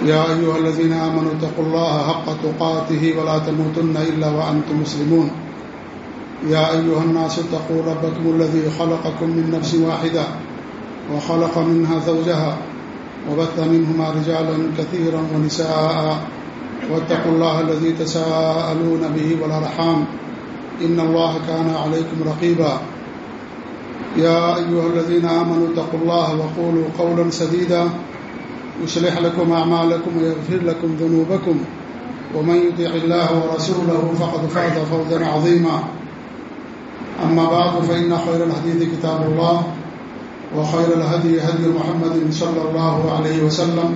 يا أيها الذين آمنوا اتقوا الله حق تقاته ولا تموتن إلا وأنتم مسلمون. يا أيها الناس اتقوا ربكم الذي خلقكم من نفس واحدة وخلق منها زوجها وبث منهما رجالا كثيرا ونساء. واتقوا الله الذي تساءلون به والأرحام. إن الله كان عليكم رقيبا. يا أيها الذين آمنوا اتقوا الله وقولوا قولا سديدا. يصلح لكم أعمالكم ويغفر لكم ذنوبكم. ومن يطيع الله ورسوله فقد فاز فوزا عظيما. أما بعد، فإن خير الحديث كتاب الله، وخير الهدي هدي محمد صلى الله عليه وسلم،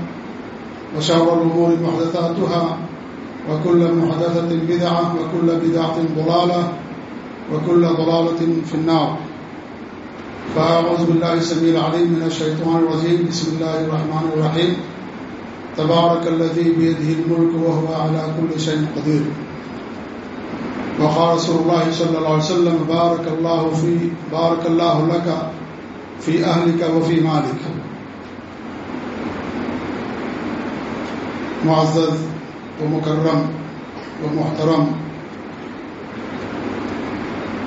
وشر الأمور محدثاتها، وكل محدثة بدعة، وكل بدعة ضلالة، وكل ضلالة في النار. فأعوذ بالله السميع العليم من الشيطان الرجيم بسم الله الرحمن الرحيم تبارك الذي بيده الملك وهو على كل شيء قدير وقال رسول الله صلى الله عليه وسلم بارك الله في بارك الله لك في أهلك وفي مالك معزز ومكرم ومحترم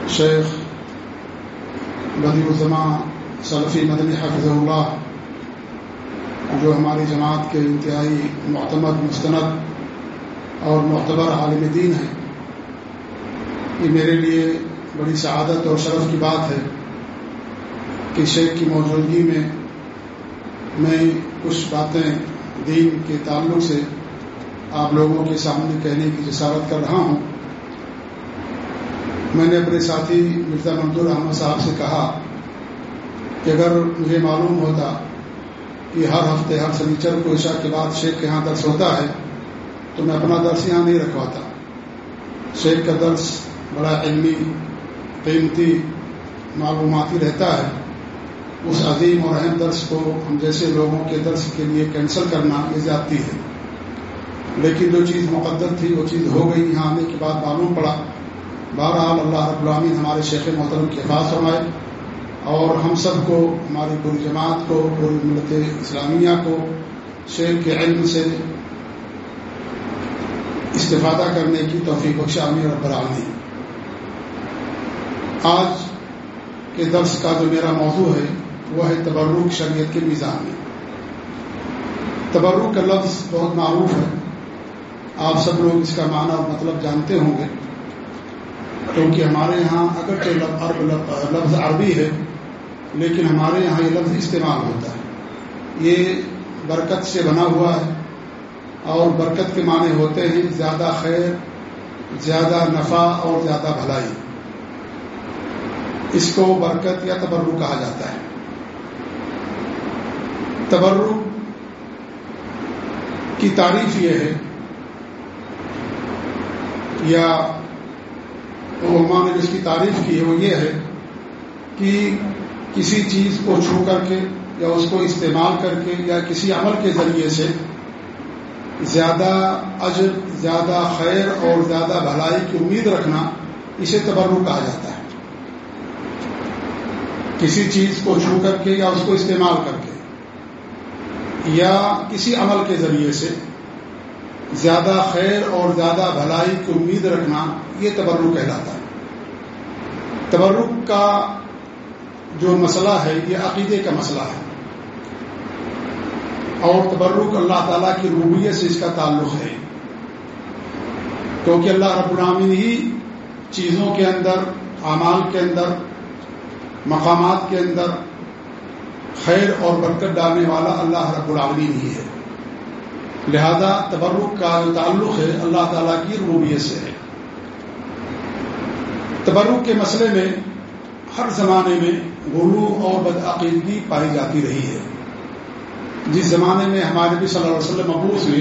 شيخ بدی الزماں صلفی مدنی حفظ اللہ جو ہماری جماعت کے انتہائی معتمد مستند اور معتبر عالم دین ہیں، یہ میرے لیے بڑی سعادت اور شرف کی بات ہے کہ شیخ کی موجودگی میں میں کچھ باتیں دین کے تعلق سے آپ لوگوں کے سامنے کہنے کی جسارت کر رہا ہوں۔ میں نے اپنے ساتھی مرزا منظور احمد صاحب سے کہا کہ اگر مجھے معلوم ہوتا کہ ہر ہفتے ہر سنیچر کو عشاء کے بعد شیخ کے یہاں درس ہوتا ہے، تو میں اپنا درس یہاں نہیں رکھواتا۔ شیخ کا درس بڑا علمی، قیمتی، معلوماتی رہتا ہے۔ اس عظیم اور اہم درس کو ہم جیسے لوگوں کے درس کے لیے کینسل کرنا یہ زیادتی ہے۔ لیکن جو چیز مقدر تھی وہ چیز ہو گئی، یہاں آنے کے بعد معلوم پڑا۔ بہرحال اللہ رب العامین ہمارے شیخ محترم کے حفاظ فرمائے اور ہم سب کو، ہماری پوری جماعت کو، پوری ملت اسلامیہ کو شیخ کے علم سے استفادہ کرنے کی توفیق بخش عامی رب العالمین۔ آج کے درس کا جو میرا موضوع ہے، وہ ہے تبرک شریعت کے میزان میں۔ تبرک کا لفظ بہت معروف ہے، آپ سب لوگ اس کا معنی اور مطلب جانتے ہوں گے۔ کیونکہ ہمارے یہاں اگرچہ لفظ عربی ہے، لیکن ہمارے یہاں یہ لفظ استعمال ہوتا ہے۔ یہ برکت سے بنا ہوا ہے اور برکت کے معنی ہوتے ہیں زیادہ خیر، زیادہ نفع اور زیادہ بھلائی۔ اس کو برکت یا تبرک کہا جاتا ہے۔ تبرک کی تعریف یہ ہے یا علماء نے جس کی تعریف کی ہے وہ یہ ہے کہ کسی چیز کو چھو کر کے یا اس کو استعمال کر کے یا کسی عمل کے ذریعے سے زیادہ اجر، زیادہ خیر اور زیادہ بھلائی کی امید رکھنا اسے تبرک کہا جاتا ہے۔ کسی چیز کو چھو کر کے یا اس کو استعمال کر کے یا کسی عمل کے ذریعے سے زیادہ خیر اور زیادہ بھلائی کی امید رکھنا یہ تبرک کہلاتا ہے۔ تبرک کا جو مسئلہ ہے، یہ عقیدے کا مسئلہ ہے۔ اور تبرک اللہ تعالیٰ کی روبیت سے اس کا تعلق ہے۔ کیونکہ اللہ رب العامن ہی چیزوں کے اندر، اعمال کے اندر، مقامات کے اندر خیر اور برکت ڈالنے والا اللہ رب العالمین ہی ہے۔ لہذا تبرک کا جو تعلق ہے اللہ تعالیٰ کی ربوبیت سے۔ ہے تبرک کے مسئلے میں ہر زمانے میں غلو اور بدعقیدگی پائی جاتی رہی ہے۔ جس زمانے میں ہمارے نبی صلی اللہ علیہ وسلم مبوس ہوئے،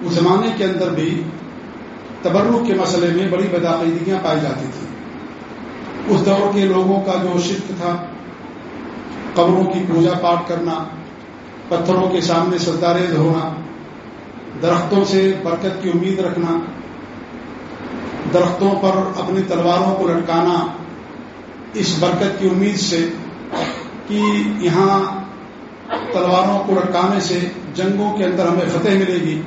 اس زمانے کے اندر بھی تبرک کے مسئلے میں بڑی بدعقیدگیاں پائی جاتی تھیں۔ اس دور کے لوگوں کا جو شرک تھا، قبروں کی پوجا پاٹ کرنا، پتھروں کے سامنے سردارز ہونا درختوں سے برکت کی امید رکھنا، درختوں پر اپنی تلواروں کو لٹکانا، اس برکت کی امید سے کہ یہاں تلواروں کو لٹکانے سے جنگوں کے اندر ہمیں فتح ملے گی۔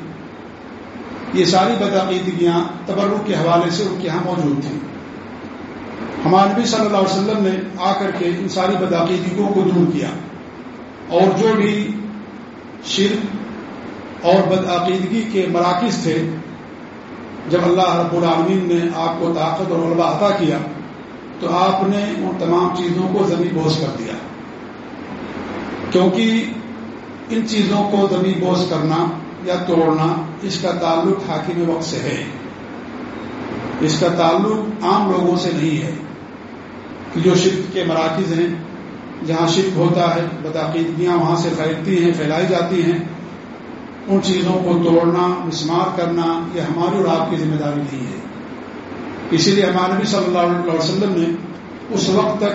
یہ ساری بدعقیدگیاں تبرک کے حوالے سے ان کے یہاں موجود تھیں۔ ہمارے نبی صلی اللہ علیہ وسلم نے آ کر کے ان ساری بدعقیدگیوں کو دور کیا۔ اور جو بھی شرک اور بدعقیدگی کے مراکز تھے جب اللہ رب العالمین نے آپ کو طاقت اور غلبہ عطا کیا، تو آپ نے ان تمام چیزوں کو زمین بوس کر دیا۔ کیونکہ ان چیزوں کو زمین بوس کرنا یا توڑنا اس کا تعلق حاکم وقت سے ہے۔ اس کا تعلق عام لوگوں سے نہیں ہے کہ جو شرک کے مراکز ہیں، جہاں شرک ہوتا ہے، بدعقیدگیاں وہاں سے پھیلتی ہیں، پھیلائی جاتی ہیں ان چیزوں کو توڑنا، مسمار کرنا، یہ ہماری اور آپ کی ذمہ داری نہیں ہے۔ اسی لیے ہمارے نبی صلی اللہ علیہ وسلم نے اس وقت تک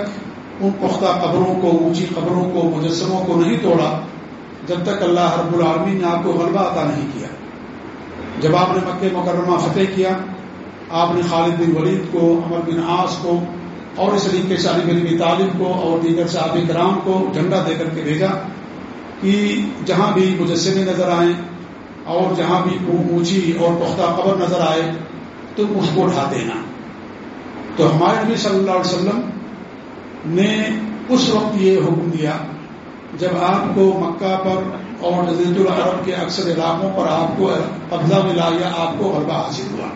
ان پختہ قبروں کو، اونچی قبروں کو، مجسموں کو نہیں توڑا، جب تک اللہ رب العالمین نے آپ کو غلبہ عطا نہیں کیا۔ جب آپ نے مکہ مکرمہ فتح کیا، آپ نے خالد بن ولید کو امر بن آس کو، اور اس طریقے سے علی بن طالب کو، اور دیگر صحابہ کرام کو جھنڈا دے کر کے بھیجا۔ کہ جہاں بھی مجسمے نظر آئیں اور جہاں بھی اونچی اور پختہ قبر نظر آئے تو اس کو اٹھا دینا۔ تو ہمارے نبی صلی اللہ علیہ وسلم نے اس وقت یہ حکم دیا، جب آپ کو مکہ پر اور جزیت العرب کے اکثر علاقوں پر آپ کو قبضہ ملا یا آپ کو غلبہ حاصل ہوا۔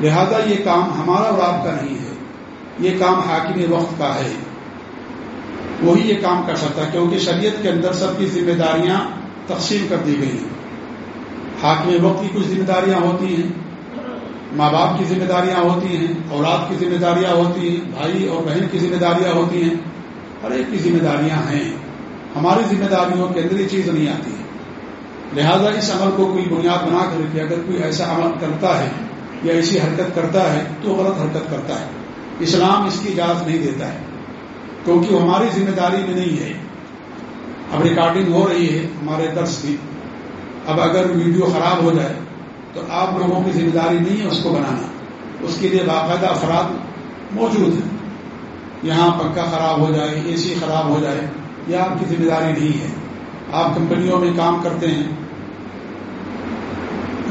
لہذا یہ کام ہمارا اور آپ کا نہیں ہے، یہ کام حاکم وقت کا ہے۔ وہی یہ کام کر سکتا ہے، کیونکہ شریعت کے اندر سب کی ذمہ داریاں تقسیم کر دی گئی ہیں۔ حاکم وقت کی کچھ ذمہ داریاں ہوتی ہیں، ماں باپ کی ذمہ داریاں ہوتی ہیں، اولاد کی ذمہ داریاں ہوتی ہیں، بھائی اور بہن کی ذمہ داریاں ہوتی ہیں۔ ہر ایک کی ذمہ داریاں ہیں۔ ہماری ذمہ داریوں کے اندر یہ چیز نہیں آتی۔ ہے لہذا اس عمل کو کوئی بنیاد بنا کر کے اگر کوئی ایسا عمل کرتا ہے یا ایسی حرکت کرتا ہے تو غلط حرکت کرتا ہے۔ اسلام اس کی اجازت نہیں دیتا ہے۔ کیونکہ وہ ہماری ذمہ داری میں نہیں ہے۔ اب ریکارڈنگ ہو رہی ہے ہمارے درس کی۔ اب اگر ویڈیو خراب ہو جائے تو آپ لوگوں کی ذمہ داری نہیں ہے اس کو بنانا۔ اس کے لیے باقاعدہ افراد موجود ہیں۔ یہاں پنکھا خراب ہو جائے اے سی خراب ہو جائے، یہ آپ کی ذمہ داری نہیں ہے۔ آپ کمپنیوں میں کام کرتے ہیں۔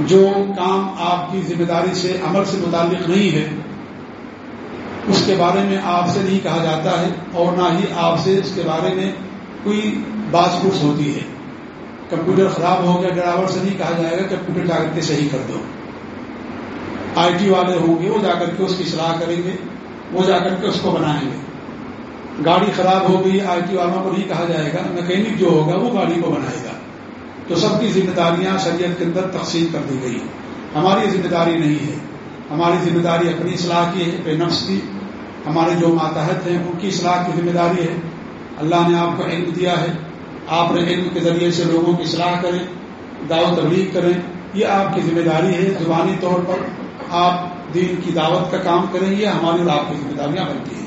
جو کام آپ کی ذمہ داری سے، عمل سے متعلق نہیں ہے اس کے بارے میں آپ سے نہیں کہا جاتا ہے اور نہ ہی آپ سے اس کے بارے میں کوئی بات پوچھ ہوتی ہے۔ کمپیوٹر خراب ہو گیا، ڈرائیور سے نہیں کہا جائے گا، کمپیوٹر جا کر کے صحیح کر دو۔ آئی ٹی والے ہوں گے، وہ جا کر کے اس کی صلاح کریں گے، وہ جا کر کے اس کو بنائیں گے۔ گاڑی خراب ہو گئی، آئی ٹی والوں کو نہیں کہا جائے گا، مکینک جو ہوگا وہ گاڑی کو بنائے گا۔ تو سب کی ذمہ داریاں شریعت کے اندر تقسیم کر دی گئی۔ ہماری ذمہ داری نہیں ہے۔ ہماری ذمہ داری اپنی اصلاح کی ہے، اپنے نفس کی۔ ہمارے جو ماتحت ہیں، ان کی اصلاح کی ذمہ داری ہے۔ اللہ نے آپ کو علم دیا ہے۔ آپ نے علم کے ذریعے سے لوگوں کی اصلاح کریں، دعوت تبلیغ کریں۔ یہ آپ کی ذمہ داری ہے۔ زبانی طور پر آپ دین کی دعوت کا کام کریں یہ ہماری اور آپ کی ذمہ داریاں بنتی ہیں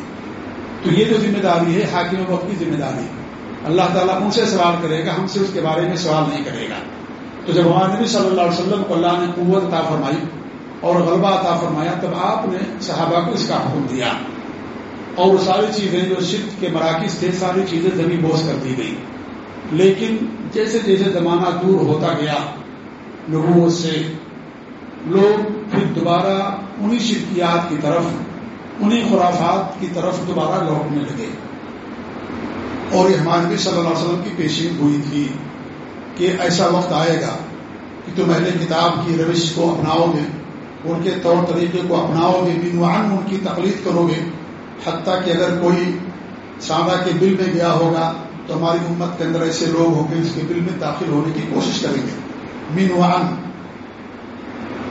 تو یہ جو ذمہ داری ہے حاکم وقت کی ذمہ داری ہے۔ اللہ تعالیٰ ان سے سوال کرے گا، ہم سے اس کے بارے میں سوال نہیں کرے گا۔ تو جب ہمارے نبی صلی اللہ علیہ وسلم کو اللہ نے قوت عطا فرمائی اور غلبہ عطا فرمایا، تب آپ نے صحابہ کو اس کا حکم دیا۔ اور وہ ساری چیزیں جو شرک کے مراکز تھے، ساری چیزیں زمین بوس کر دی گئی۔ لیکن جیسے جیسے زمانہ دور ہوتا گیا، لوگوں سے لوگ پھر دوبارہ انہی شرکیات کی طرف، انہی خرافات کی طرف دوبارہ لوٹنے لگے۔ اور یہ ہمارے نبی صلی اللہ علیہ وسلم کی پیشین ہوئی تھی کہ ایسا وقت آئے گا کہ تم اہل کتاب کی روش کو اپناؤ گے، ان کے طور طریقے کو اپناؤ گے بنوان ان کی تقلید کرو گے۔ حتیٰ کہ اگر کوئی سادہ کے بل میں گیا ہوگا تو ہماری امت کے اندر ایسے لوگ ہوں گے اس کے دل میں داخل ہونے کی کوشش کریں گے۔ مین وان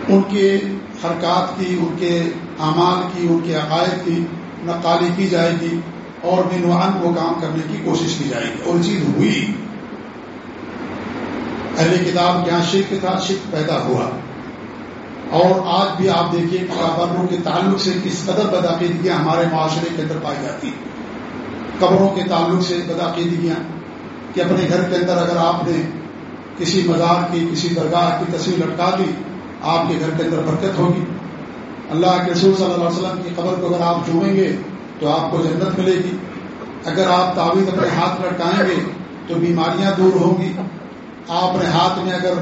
ان کے حرکات کی، ان کے اعمال کی، ان کے عقائد کی نقالی کی جائے گی اور مینوان وہ کام کرنے کی کوشش کی جائے گی۔ اور چیز ہوئی۔ اہل کتاب کے یہاں شرک تھا، شرک پیدا ہوا۔ اور آج بھی آپ دیکھیے قبروں کے تعلق سے کس قدر بدعقیدگیاں ہمارے معاشرے کے اندر پائی جاتی قبروں کے تعلق سے بدعقیدگیاں کہ اپنے گھر کے اندر اگر آپ نے کسی مزار کی، کسی درگاہ کی تصویر لٹکا دی، آپ کے گھر کے اندر برکت ہوگی۔ اللہ کے رسول صلی اللہ علیہ وسلم کی قبر کو اگر آپ چومیں گے تو آپ کو جنت ملے گی۔ اگر آپ تعویذ اپنے ہاتھ لٹکائیں گے تو بیماریاں دور ہوں گی۔ آپ اپنے ہاتھ میں اگر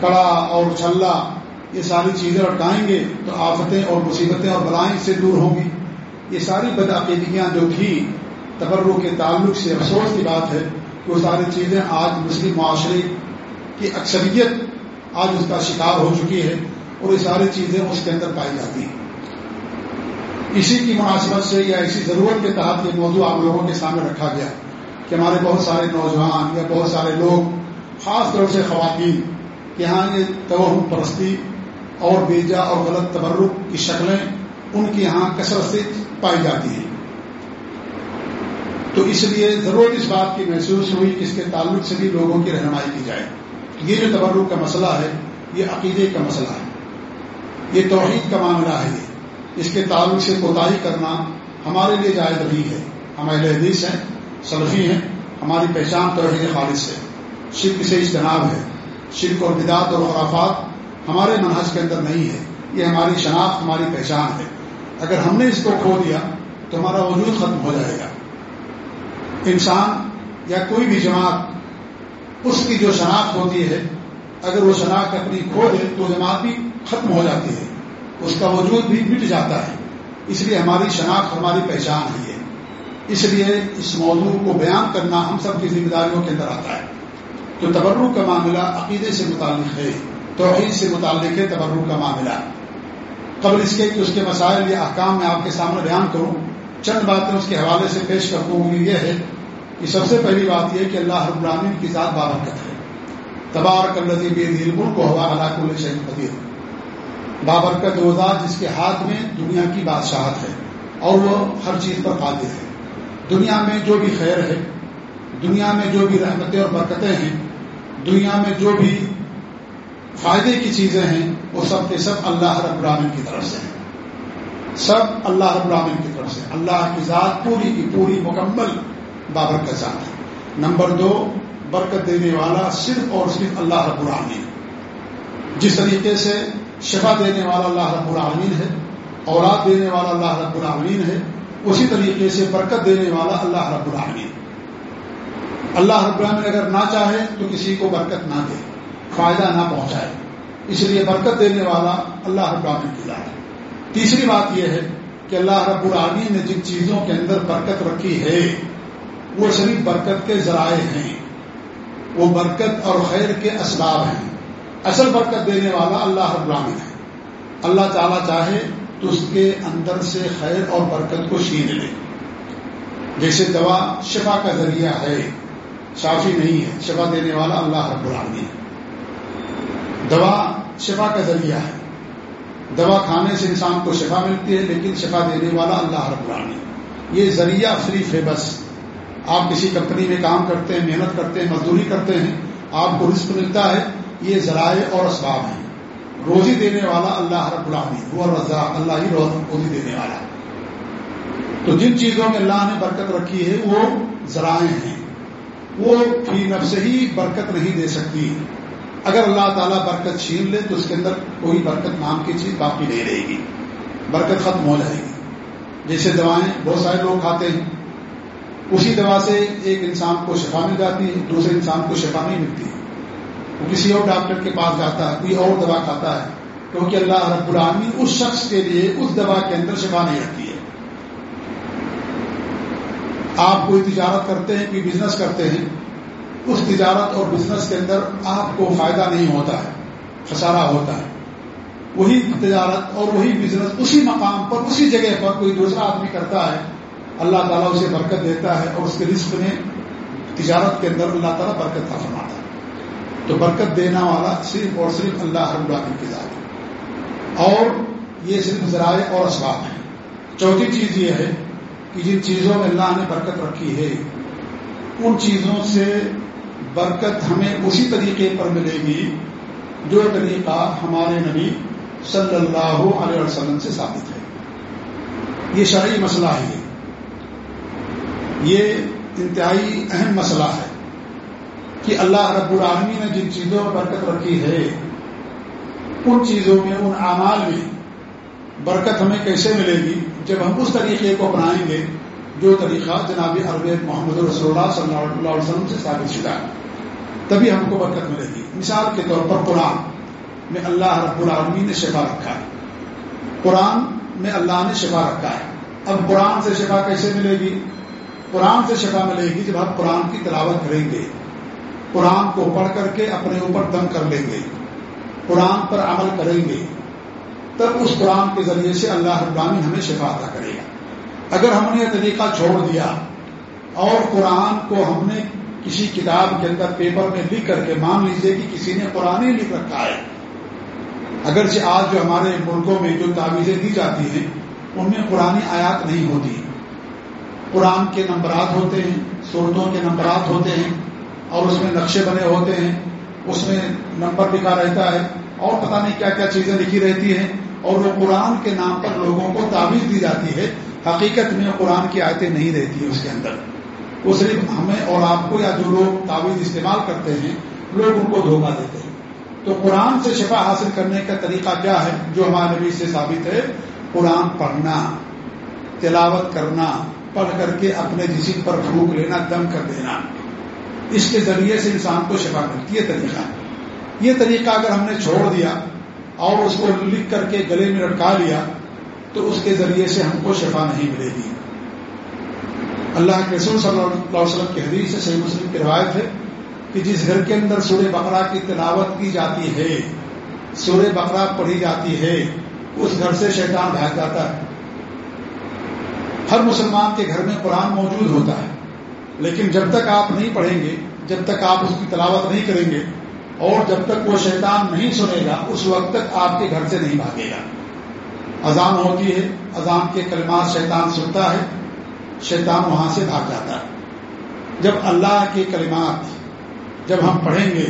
کڑا اور چھلا یہ ساری چیزیں لٹکائیں گے تو آفتیں اور مصیبتیں اور بلائیں سے دور ہوں گی۔ یہ ساری بدعقیدگیاں جو تھی تبروں کے تعلق سے افسوس کی بات ہے کہ وہ ساری چیزیں آج مسلم معاشرے کی اکثریت آج اس کا شکار ہو چکی ہے اور یہ ساری چیزیں اس کے اندر پائی جاتی ہیں۔ اسی کی مناسبت سے یا اسی ضرورت کے تحت یہ موضوع آپ لوگوں کے سامنے رکھا گیا کہ ہمارے بہت سارے نوجوان یا بہت سارے لوگ، خاص طور سے خواتین، کہ ہاں یہ توہم پرستی اور بیجا اور غلط تبرک کی شکلیں ان کی یہاں کثرت سے پائی جاتی ہیں۔ تو اس لیے ضرورت اس بات کی محسوس ہوئی اس کے تعلق سے بھی لوگوں کی رہنمائی کی جائے۔ یہ جو تبرک کا مسئلہ ہے، یہ عقیدے کا مسئلہ ہے۔ یہ توحید کا معاملہ ہے۔ یہ اس کے تعلق سے کوتاہی کرنا ہمارے لیے جائز نہیں ہے۔ ہم اہل حدیث ہیں، سلفی ہیں، ہماری پہچان توحید خالص ہے۔ شرک سے اجتناب ہے۔ شرک اور بدعت اور خرافات ہمارے منحص کے اندر نہیں ہے، یہ ہماری شناخت، ہماری پہچان ہے۔ اگر ہم نے اس کو کھو دیا، تو ہمارا وجود ختم ہو جائے گا۔ انسان یا کوئی بھی جماعت اس کی جو شناخت ہوتی ہے، اگر وہ شناخت اپنی کھو دے، تو جماعت بھی ختم ہو جاتی ہے۔ اس کا وجود بھی مٹ جاتا ہے۔ اس لیے ہماری شناخت، ہماری پہچان ہے یہ۔ اس لیے اس موضوع کو بیان کرنا ہم سب کی ذمہ داریوں کے اندر آتا ہے۔ تو تبرک کا معاملہ عقیدے سے متعلق ہے۔ توحید سے متعلق ہے، تبرک کا معاملہ۔ قبل اس کے کہ اس کے مسائل یا احکام میں آپ کے سامنے بیان کروں، چند باتیں اس کے حوالے سے پیش کرتا ہوں۔ یہ ہے کہ سب سے پہلی بات یہ کہ اللہ رب العالمین کی ذات بابرکت ہے۔ تبارک الزی بے دل کو ہوا ہلاک الشین قدیر۔ بابرکت وہ ذات جس کے ہاتھ میں دنیا کی بادشاہت ہے اور وہ ہر چیز پر قادر ہے۔ دنیا میں جو بھی خیر ہے، دنیا میں جو بھی رحمتیں اور برکتیں ہیں، دنیا میں جو بھی فائدے کی چیزیں ہیں، وہ سب کے سب اللہ رب العالمین کی طرف سے ہیں۔ سب اللہ رب العالمین کی طرف سے اللہ کی ذات پوری کی پوری مکمل بابرکت ذات ہے۔ نمبر دو، برکت دینے والا صرف اور صرف اللہ رب العالمین جس طریقے سے شفا دینے والا اللہ رب العالمین ہے، اولاد دینے والا اللہ رب العالمین ہے، اسی طریقے سے برکت دینے والا اللہ رب العالمین اللہ رب العالمین اگر نہ چاہے تو کسی کو برکت نہ دے۔ فائدہ نہ پہنچائے۔ اس لیے برکت دینے والا اللہ رب العالمین کی ذات تیسری بات یہ ہے کہ اللہ رب العالمین نے جن چیزوں کے اندر برکت رکھی ہے، وہ صرف برکت کے ذرائع ہیں۔ وہ برکت اور خیر کے اسباب ہیں۔ اصل برکت دینے والا اللہ رب العالمین ہے۔ اللہ تعالیٰ چاہے تو اس کے اندر سے خیر اور برکت کو چھین لے۔ جیسے دوا شفا کا ذریعہ ہے شافی نہیں ہے، شفا دینے والا اللہ رب العالمین ہے۔ دوا شفا کا ذریعہ ہے۔ دوا کھانے سے انسان کو شفا ملتی ہے، لیکن شفا دینے والا اللہ رب العالمین۔ یہ ذریعہ صرف ہے بس۔ آپ کسی کمپنی میں کام کرتے ہیں، محنت کرتے ہیں، مزدوری کرتے ہیں، آپ کو رزق ملتا ہے۔ یہ ذرائع اور اسباب ہیں۔ روزی دینے والا اللہ رب العالمین، وہ رضا اللہ ہی روزی دینے والا۔ تو جن چیزوں میں اللہ نے برکت رکھی ہے، وہ ذرائع ہیں۔ وہ فی نفس ہی برکت نہیں دے سکتی۔ اگر اللہ تعالیٰ برکت چھین لے تو اس کے اندر کوئی برکت نام کی چیز باقی نہیں رہے گی۔ برکت ختم ہو جائے گی۔ جیسے دوائیں بہت سارے لوگ کھاتے ہیں۔ اسی دوا سے ایک انسان کو شفا مل جاتی ہے، دوسرے انسان کو شفا نہیں ملتی۔ وہ کسی اور ڈاکٹر کے پاس جاتا ہے، کوئی اور دوا کھاتا ہے۔ کیونکہ اللہ رب العالمین اس شخص کے لیے اس دوا کے اندر شفا نہیں رکھتی ہے۔ آپ کوئی تجارت کرتے ہیں، کوئی بزنس کرتے ہیں اس تجارت اور بزنس کے اندر آپ کو فائدہ نہیں ہوتا ہے، خسارہ ہوتا ہے۔ وہی تجارت اور وہی بزنس اسی مقام پر، اسی جگہ پر کوئی دوسرا آدمی کرتا ہے، اللہ تعالیٰ اسے برکت دیتا ہے اور اس کے رزق میں تجارت کے اندر اللہ تعالیٰ برکت کا فرماتا ہے۔ تو برکت دینا والا صرف اور صرف اللہ رب العالمین کی ذات ہے۔ اور یہ صرف ذرائع اور اسباب ہیں۔ چوتھی چیز یہ ہے کہ جن چیزوں میں اللہ نے برکت رکھی ہے، ان چیزوں سے برکت ہمیں اسی طریقے پر ملے گی جو طریقہ ہمارے نبی صلی اللہ علیہ وسلم سے ثابت ہے۔ یہ شرعی مسئلہ ہے۔ یہ انتہائی اہم مسئلہ ہے کہ اللہ رب العالمی نے جن چیزوں میں برکت رکھی ہے، ان چیزوں میں، ان اعمال میں برکت ہمیں کیسے ملے گی؟ جب ہم اس طریقے کو اپنائیں گے جو طریقہ جناب عرب محمد رسول اللہ صلی اللہ علیہ وسلم سے ثابت شدہ ہے تبھی ہم کو برکت ملے گی۔ مثال کے طور پر قرآن میں اللہ رب العالمین نے شفا رکھا ہے۔ قرآن میں اللہ نے شفا رکھا ہے۔ اب قرآن سے شفا کیسے ملے گی؟ قرآن سے شفا ملے گی جب ہم قرآن کی تلاوت کریں گے۔ قرآن کو پڑھ کر کے اپنے اوپر دم کر لیں گے۔ قرآن پر عمل کریں گے۔ تب اس قرآن کے ذریعے سے اللہ ابراہین ہمیں شفا ادا کرے گا۔ اگر ہم نے یہ طریقہ چھوڑ دیا اور قرآن کو ہم نے کسی کتاب کے اندر پیپر میں لکھ کر کے مان لیجیے کہ کسی نے قرآن ہی لکھ رکھا ہے، اگرچہ آج جو ہمارے ملکوں میں جو تعویذیں دی جاتی ہیں، ان میں قرآن آیات نہیں ہوتی۔ قرآن کے نمبرات ہوتے ہیں، صورتوں کے نمبرات ہوتے ہیں، اور اس میں نقشے بنے ہوتے ہیں، اس میں نمبر لکھا رہتا ہے، اور پتہ نہیں کیا کیا چیزیں لکھی رہتی ہیں، اور وہ قرآن کے نام پر لوگوں کو تعویذ دی جاتی ہے۔ حقیقت میں قرآن کی آیتیں نہیں رہتی ہیں اس کے اندر۔ وہ صرف ہمیں اور آپ کو یا جو لوگ تعویذ استعمال کرتے ہیں، لوگ ان کو دھوکہ دیتے ہیں۔ تو قرآن سے شفا حاصل کرنے کا طریقہ کیا ہے؟ جو ہمارے نبی سے ثابت ہے، قرآن پڑھنا، تلاوت کرنا، پڑھ کر کے اپنے جسم پر پھونک لینا، دم کر دینا۔ اس کے ذریعے سے انسان کو شفا ملتی ہے، طریقہ۔ یہ طریقہ اگر ہم نے چھوڑ دیا اور اس کو لکھ کر کے گلے میں لٹکا لیا تو اس کے ذریعے سے ہم کو شفا نہیں ملے گی۔ اللہ کے رسول صلی اللہ علیہ وسلم کی حدیث سے صحیح مسلم کی روایت ہے کہ جس گھر کے اندر سورہ بقرہ کی تلاوت کی جاتی ہے، سورہ بقرہ پڑھی جاتی ہے، اس گھر سے شیطان بھاگ جاتا ہے۔ ہر مسلمان کے گھر میں قرآن موجود ہوتا ہے، لیکن جب تک آپ نہیں پڑھیں گے، جب تک آپ اس کی تلاوت نہیں کریں گے اور جب تک وہ شیطان نہیں سنے گا، اس وقت تک آپ کے گھر سے نہیں بھاگے گا۔ اذان ہوتی ہے، اذان کے کلمات شیطان سنتا ہے، شیطان وہاں سے بھاگ جاتا ہے۔ جب اللہ کے کلمات جب ہم پڑھیں گے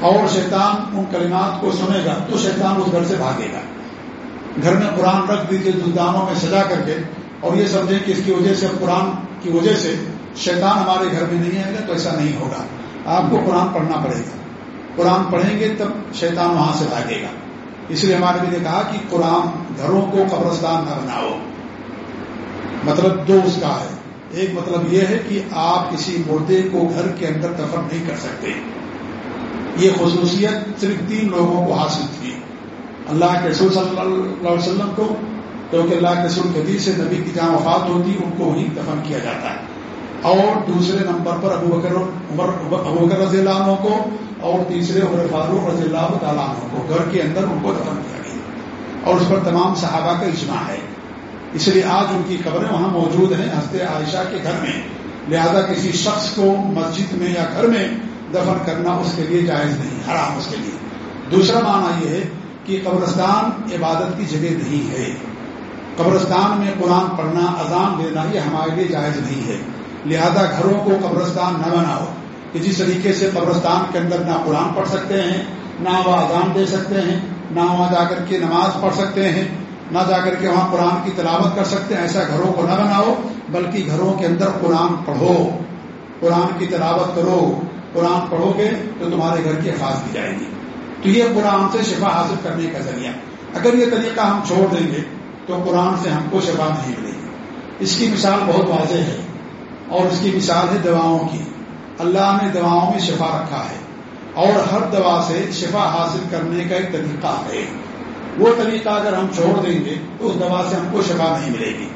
اور شیطان ان کلمات کو سنے گا، تو شیطان اس گھر سے بھاگے گا۔ گھر میں قرآن رکھ دیجیے دودانوں میں سجا کر کے۔ اور یہ سمجھیں کہ اس کی وجہ سے، قرآن کی وجہ سے شیطان ہمارے گھر میں نہیں آئے گا تو ایسا نہیں ہوگا۔ آپ کو قرآن پڑھنا پڑے گا۔ قرآن پڑھیں گے تب شیطان وہاں سے بھاگے گا۔ اس لیے ہمارے بھی نے کہا کہ قرآن گھروں کو قبرستان نہ بناؤ۔ مطلب دو اس کا ہے۔ ایک مطلب یہ ہے کہ آپ کسی مردے کو گھر کے اندر دفن نہیں کر سکتے۔ یہ خصوصیت صرف تین لوگوں کو حاصل تھی۔ اللہ کے رسول صلی اللہ علیہ وسلم کو، کیونکہ اللہ کے رسول حدیث سے نبی کی جہاں وفات ہوتی، ان کو وہیں دفن کیا جاتا۔ ہے اور دوسرے نمبر پر ابو بکر، عمر، ابو بکر رضی اللہ عنہ کو اور تیسرے عمر فاروق رضی اللہ تعالیٰ عنہ کو گھر کے اندر ان کو دفن کیا گیا اور اس پر تمام صحابہ کا اجماع ہے۔ اس لیے آج ان کی خبریں وہاں موجود ہیں ہنستے عائشہ کے گھر میں۔ لہذا کسی شخص کو مسجد میں یا گھر میں دفن کرنا اس کے لیے جائز نہیں، حرام اس کے لیے۔ دوسرا معنی یہ ہے کہ قبرستان عبادت کی جگہ نہیں ہے۔ قبرستان میں قرآن پڑھنا، اذان دینا یہ ہمارے لیے جائز نہیں ہے۔ لہذا گھروں کو قبرستان نہ بناؤ۔ کہ جس طریقے سے قبرستان کے اندر نہ قرآن پڑھ سکتے ہیں، نہ وہ اذان دے سکتے ہیں، نہ وہاں جا کر کے نماز پڑھ سکتے ہیں، نہ جا کر کے وہاں قرآن کی تلاوت کر سکتے ہیں، ایسا گھروں کو نہ بناؤ، بلکہ گھروں کے اندر قرآن پڑھو۔ قرآن کی تلاوت کرو۔ قرآن پڑھو گے تو تمہارے گھر کی حفاظت کی جائے گی۔ تو یہ قرآن سے شفا حاصل کرنے کا ذریعہ۔ اگر یہ طریقہ ہم چھوڑ دیں گے تو قرآن سے ہم کو شفا نہیں ملے گی۔ اس کی مثال بہت واضح ہے اور اس کی مثال ہے دواؤں کی۔ اللہ نے دواؤں میں شفا رکھا ہے اور ہر دوا سے شفا حاصل کرنے کا ایک طریقہ ہے۔ وہ طریقہ اگر ہم چھوڑ دیں گے تو اس دوا سے ہم کو شفا نہیں ملے گی۔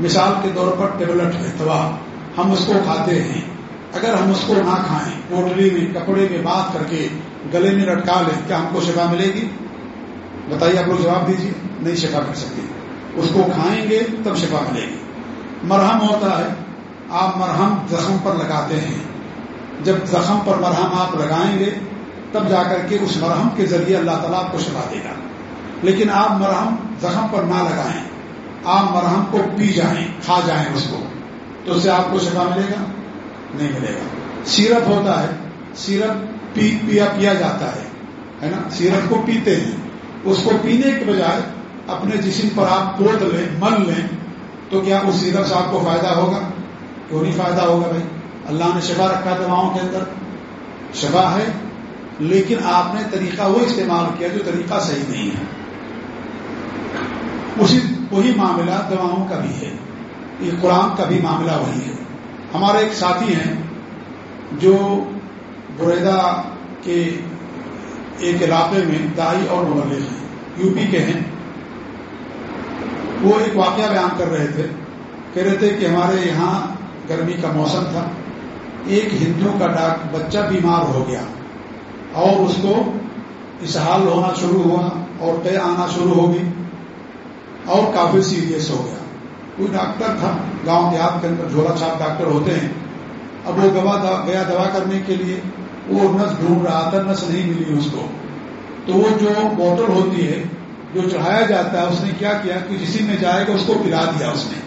مثال کے طور پر ٹیبلٹ ہے، دوا۔ ہم اس کو کھاتے ہیں۔ اگر ہم اس کو نہ کھائیں پوٹلی میں، کپڑے میں بات کر کے گلے میں لٹکا لیں، کیا ہم کو شفا ملے گی؟ بتائیے آپ لوگ جواب دیجیے نہیں شفا کر سکتے اس کو کھائیں گے تب شفا ملے گی۔ مرہم ہوتا ہے، آپ مرہم زخم پر لگاتے ہیں۔ جب زخم پر مرہم آپ لگائیں گے، تب جا کر کے اس مرہم کے ذریعے اللہ تعالیٰ آپ کو شفا دے گا۔ لیکن آپ مرہم زخم پر نہ لگائیں، آپ مرہم کو پی جائیں، کھا جائیں اس کو، تو اس سے آپ کو شفا ملے گا؟ نہیں ملے گا۔ سیرپ ہوتا ہے، سیرپ پی، پیا پیا جاتا ہے ہے نا؟ سیرپ کو پیتے ہیں۔ اس کو پینے کے بجائے اپنے جسم پر آپ پوت لیں، مل لیں، تو کیا اس سیرپ سے آپ کو فائدہ ہوگا؟ کیوں نہیں فائدہ ہوگا بھائی؟ اللہ نے شفا رکھا دواؤں کے اندر، شفا ہے، لیکن آپ نے طریقہ وہ استعمال کیا جو طریقہ صحیح نہیں ہے۔ اسی، وہی معاملہ دواؤں کا بھی ہے۔ یہ قرآن کا بھی معاملہ وہی ہے۔ ہمارے ایک ساتھی ہیں جو بریدا کے ایک علاقے میں دائی اور مبلغ ہیں۔ یو پی کے ہیں۔ وہ ایک واقعہ بیان کر رہے تھے۔ کہہ رہے تھے کہ ہمارے یہاں گرمی کا موسم تھا۔ ایک ہندو کا ڈاک بچہ بیمار ہو گیا اور اس کو اسحال ہونا شروع ہوا اور طے آنا شروع ہو گئی اور کافی سیریس ہو گیا۔ کوئی ڈاکٹر تھا، گاؤں دیہات کے اندر جھولا چھاپ ڈاکٹر ہوتے ہیں۔ اب وہ گوا گیا دوا کرنے کے لیے، وہ نس ڈھونڈ رہا تھا، نس نہیں ملی اس کو۔ تو وہ جو بوٹل ہوتی ہے، جو چڑھایا جاتا ہے، اس نے کیا کیا؟ کہ جسی میں جائے گا، اس کو پلا دیا اس نے۔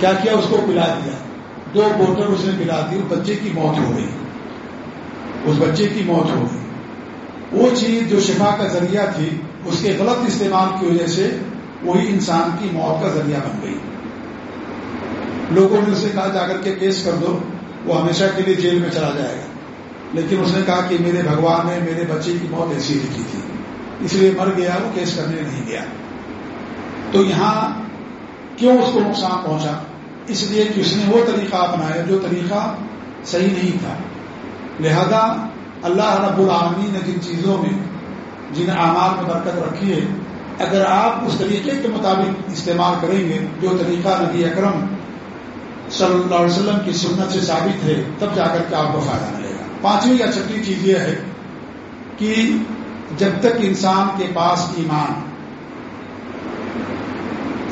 کیا کیا؟ اس کو پلا دیا۔ دو بوٹل اس نے پلا دی بچے کی موت ہو گئی۔ اس بچے کی موت ہو گئی۔ وہ چیز جو شفا کا ذریعہ تھی، اس کے غلط استعمال کی وجہ سے وہی انسان کی موت کا ذریعہ بن گئی۔ لوگوں نے اسے کہا، جا کر کے کیس کر دو، وہ ہمیشہ کے لیے جیل میں چلا جائے گا۔ لیکن اس نے کہا کہ میرے بھگوان نے میرے بچے کی موت ایسی لکھی تھی۔ اس لیے مر گیا، وہ کیس کرنے نہیں گیا۔ تو یہاں کیوں اس کو نقصان پہنچا؟ اس لیے کہ اس نے وہ طریقہ اپنایا جو طریقہ صحیح نہیں تھا۔ لہذا اللہ رب العالمین نے جن چیزوں میں جن اعمال میں برکت رکھی ہے، اگر آپ اس طریقے کے مطابق استعمال کریں گے، جو طریقہ نبی اکرم صلی اللہ علیہ وسلم کی سنت سے ثابت ہے، تب جا کر کے آپ کو فائدہ ملے گا۔ پانچویں یا چھٹی چیز یہ ہے کہ جب تک انسان کے پاس ایمان،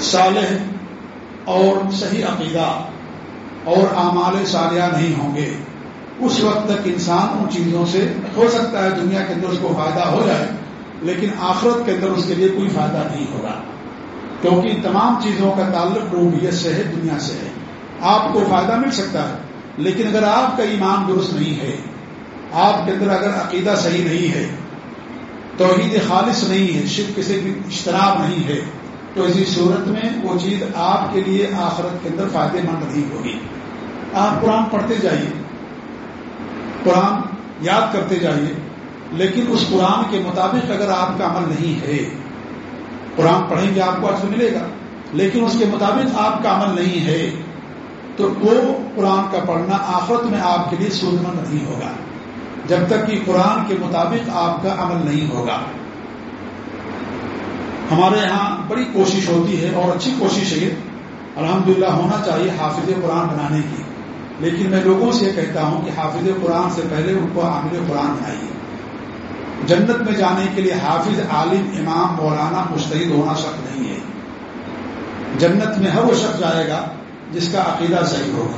صالح اور صحیح عقیدہ اور اعمال صالحہ نہیں ہوں گے۔ اس وقت تک انسان ان چیزوں سے ہو سکتا ہے، دنیا کے اندر اس کو فائدہ ہو جائے، لیکن آخرت کے اندر اس کے لیے کوئی فائدہ نہیں ہوگا۔ کیونکہ ان تمام چیزوں کا تعلق روبیت سے ہے، دنیا سے ہے۔ آپ کو فائدہ مل سکتا ہے، لیکن اگر آپ کا ایمان درست نہیں ہے، آپ کے اندر اگر عقیدہ صحیح نہیں ہے، توحید خالص نہیں ہے، شرک کسی بھی اشتراب نہیں ہے تو اسی صورت میں وہ چیز آپ کے لیے آخرت کے اندر فائدے مند نہیں ہوگی۔ آپ قرآن پڑھتے جائیے۔ قرآن یاد کرتے جائیے۔ لیکن اس قرآن کے مطابق اگر آپ کا عمل نہیں ہے، قرآن پڑھیں گے آپ کو اچھا ملے گا۔ لیکن اس کے مطابق آپ کا عمل نہیں ہے، تو وہ قرآن کا پڑھنا آخرت میں آپ کے لیے سود مند نہیں ہوگا۔ جب تک کہ قرآن کے مطابق آپ کا عمل نہیں ہوگا۔ ہمارے یہاں بڑی کوشش ہوتی ہے اور اچھی کوشش ہے الحمدللہ ہونا چاہیے حافظ قرآن بنانے کی۔ لیکن میں لوگوں سے کہتا ہوں کہ حافظ قرآن سے پہلے ان کو عامل قرآن بنائیے۔ جنت میں جانے کے لیے حافظ عالم امام مولانا مستعد ہونا شک نہیں ہے۔ جنت میں ہر وہ شخص جائے گا جس کا عقیدہ صحیح ہوگا،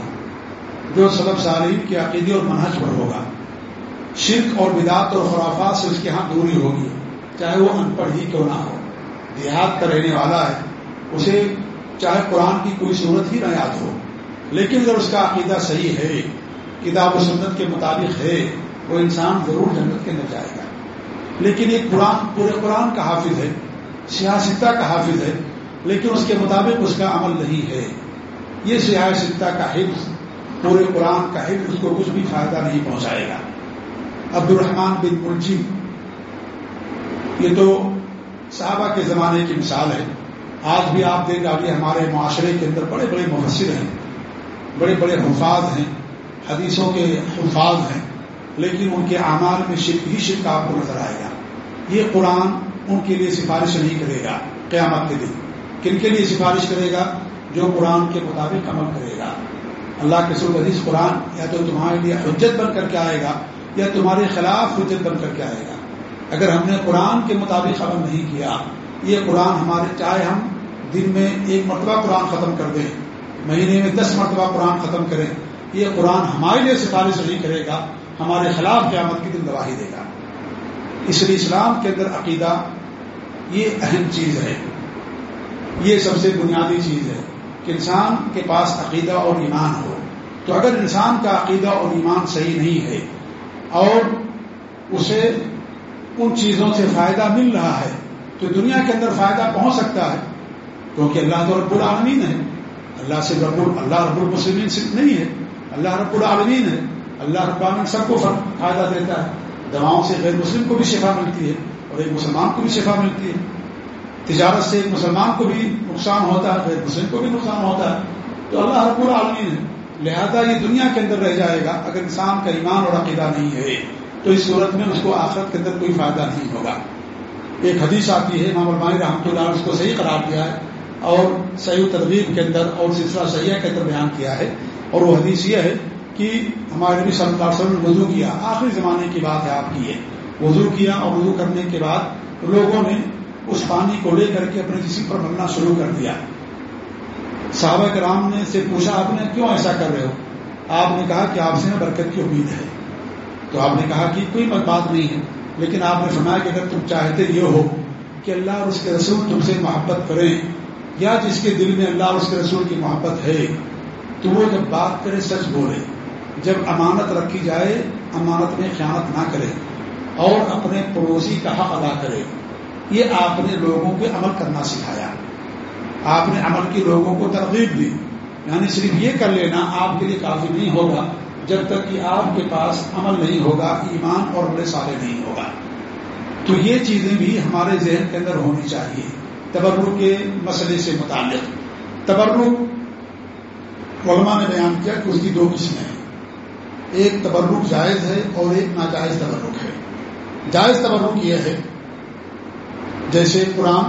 جو سبب سالم کے عقیدے اور منحج پر ہوگا۔ شرک اور بدعت اور خرافات سے اس کے ہاں دوری ہوگی، چاہے وہ ان پڑھ ہی کیوں نہ ہو۔ دیہات کا رہنے والا ہے، اسے چاہے قرآن کی کوئی صورت ہی نہ یاد ہو، لیکن اگر اس کا عقیدہ صحیح ہے، کتاب و سنت کے مطابق ہے، وہ انسان ضرور جنت کے اندر جائے گا۔ لیکن ایک قرآن، پورے قرآن کا حافظ ہے، سیاستہ کا حافظ ہے، لیکن اس کے مطابق اس کا عمل نہیں ہے۔ یہ سیاستہ کا حفظ، پورے قرآن کا حفظ، اس کو کچھ بھی فائدہ نہیں پہنچائے گا۔ عبد الرحمان بن ملجی یہ تو صحابہ کے زمانے کی مثال ہے۔ آج بھی آپ دیکھ ڈالیے، ہمارے معاشرے کے اندر بڑے بڑے مفسر ہیں، بڑے بڑے حفاظ ہیں، حدیثوں کے حفاظ ہیں، لیکن ان کے اعمال میں شرک ہی شرک آپ کو نظر آئے گا۔ یہ قرآن ان کے لیے سفارش نہیں کرے گا قیامت کے دن۔ کن کے لیے سفارش کرے گا؟ جو قرآن کے مطابق عمل کرے گا۔ اللہ کے سر حدیث قرآن یا تو تمہارے لیے حجت بن کر کے آئے گا یا تمہارے خلاف حجت بن کر کے آئے گا۔ اگر ہم نے قرآن کے مطابق عمل نہیں کیا، یہ قرآن ہمارے، چاہے ہم دن میں ایک مرتبہ قرآن ختم کر دیں، مہینے میں دس مرتبہ قرآن ختم کریں، یہ قرآن ہمارے لیے سفارش نہیں کرے گا، ہمارے خلاف قیامت کی دن گواہی دے گا۔ اس لیے اسلام کے اندر عقیدہ یہ اہم چیز ہے۔ یہ سب سے بنیادی چیز ہے کہ انسان کے پاس عقیدہ اور ایمان ہو۔ تو اگر انسان کا عقیدہ اور ایمان صحیح نہیں ہے اور اسے ان چیزوں سے فائدہ مل رہا ہے تو دنیا کے اندر فائدہ پہنچ سکتا ہے، کیونکہ اللہ تو رب العالمین ہے۔ اللہ سے رب اللہ رب المسلمین صرف نہیں ہے۔ اللہ رب العالمین ہے۔ اللہ رب العالمین سب کو فائدہ دیتا ہے۔ دواؤں سے غیر مسلم کو بھی شفا ملتی ہے اور ایک مسلمان کو بھی شفا ملتی ہے۔ تجارت سے ایک مسلمان کو بھی نقصان ہوتا ہے، غیر مسلم کو بھی نقصان ہوتا ہے۔ تو اللہ رب العالمین ہے۔ لہذا یہ دنیا کے اندر رہ جائے گا اگر انسان کا ایمان اور عقیدہ نہیں ہے۔ تو اس صورت میں اس کو آخرت کے اندر کوئی فائدہ نہیں ہوگا۔ ایک حدیث آتی ہے، امام المانی رحمۃ اللہ اس کو صحیح قرار دیا ہے اور صحیح ترغیب کے اندر اور سلسلہ سیاح کے اندر بیان کیا ہے۔ اور وہ حدیث یہ ہے کہ ہمارے نبی صلی اللہ علیہ وسلم نے وضو کیا۔ آخری زمانے کی بات ہے آپ کی یہ۔ وضو کیا اور وضو کرنے کے بعد لوگوں نے اس پانی کو لے کر کے اپنے جسم پر بننا شروع کر دیا۔ صحابہ کرام نے سے پوچھا، آپ نے کیوں ایسا کر رہے ہو؟ آپ نے کہا کہ آپ سے برکت کی امید ہے۔ تو آپ نے کہا کہ کوئی بات نہیں ہے۔ لیکن آپ نے فرمایا کہ اگر تم چاہتے یہ ہو کہ اللہ اور اس کے رسول تم سے محبت کریں، یا جس کے دل میں اللہ اور اس کے رسول کی محبت ہے، تو وہ جب بات کرے، سچ بولے۔ جب امانت رکھی جائے، امانت میں خیانت نہ کرے اور اپنے پڑوسی کا حق ادا کرے۔ یہ آپ نے لوگوں کے عمل کرنا سکھایا۔ آپ نے عمل کی لوگوں کو ترغیب دی۔ یعنی صرف یہ کر لینا آپ کے لیے کافی نہیں ہوگا۔ جب تک کہ آپ کے پاس عمل نہیں ہوگا، ایمان اور بڑے سارے نہیں ہوگا۔ تو یہ چیزیں بھی ہمارے ذہن کے اندر ہونی چاہیے۔ تبرک کے مسئلے سے متعلق۔ تبرک، علماء نے بیان کیا کہ اس کی دو قسمیں ہیں۔ ایک تبرک جائز ہے اور ایک ناجائز تبرک ہے۔ جائز تبرک یہ ہے، جیسے قرآن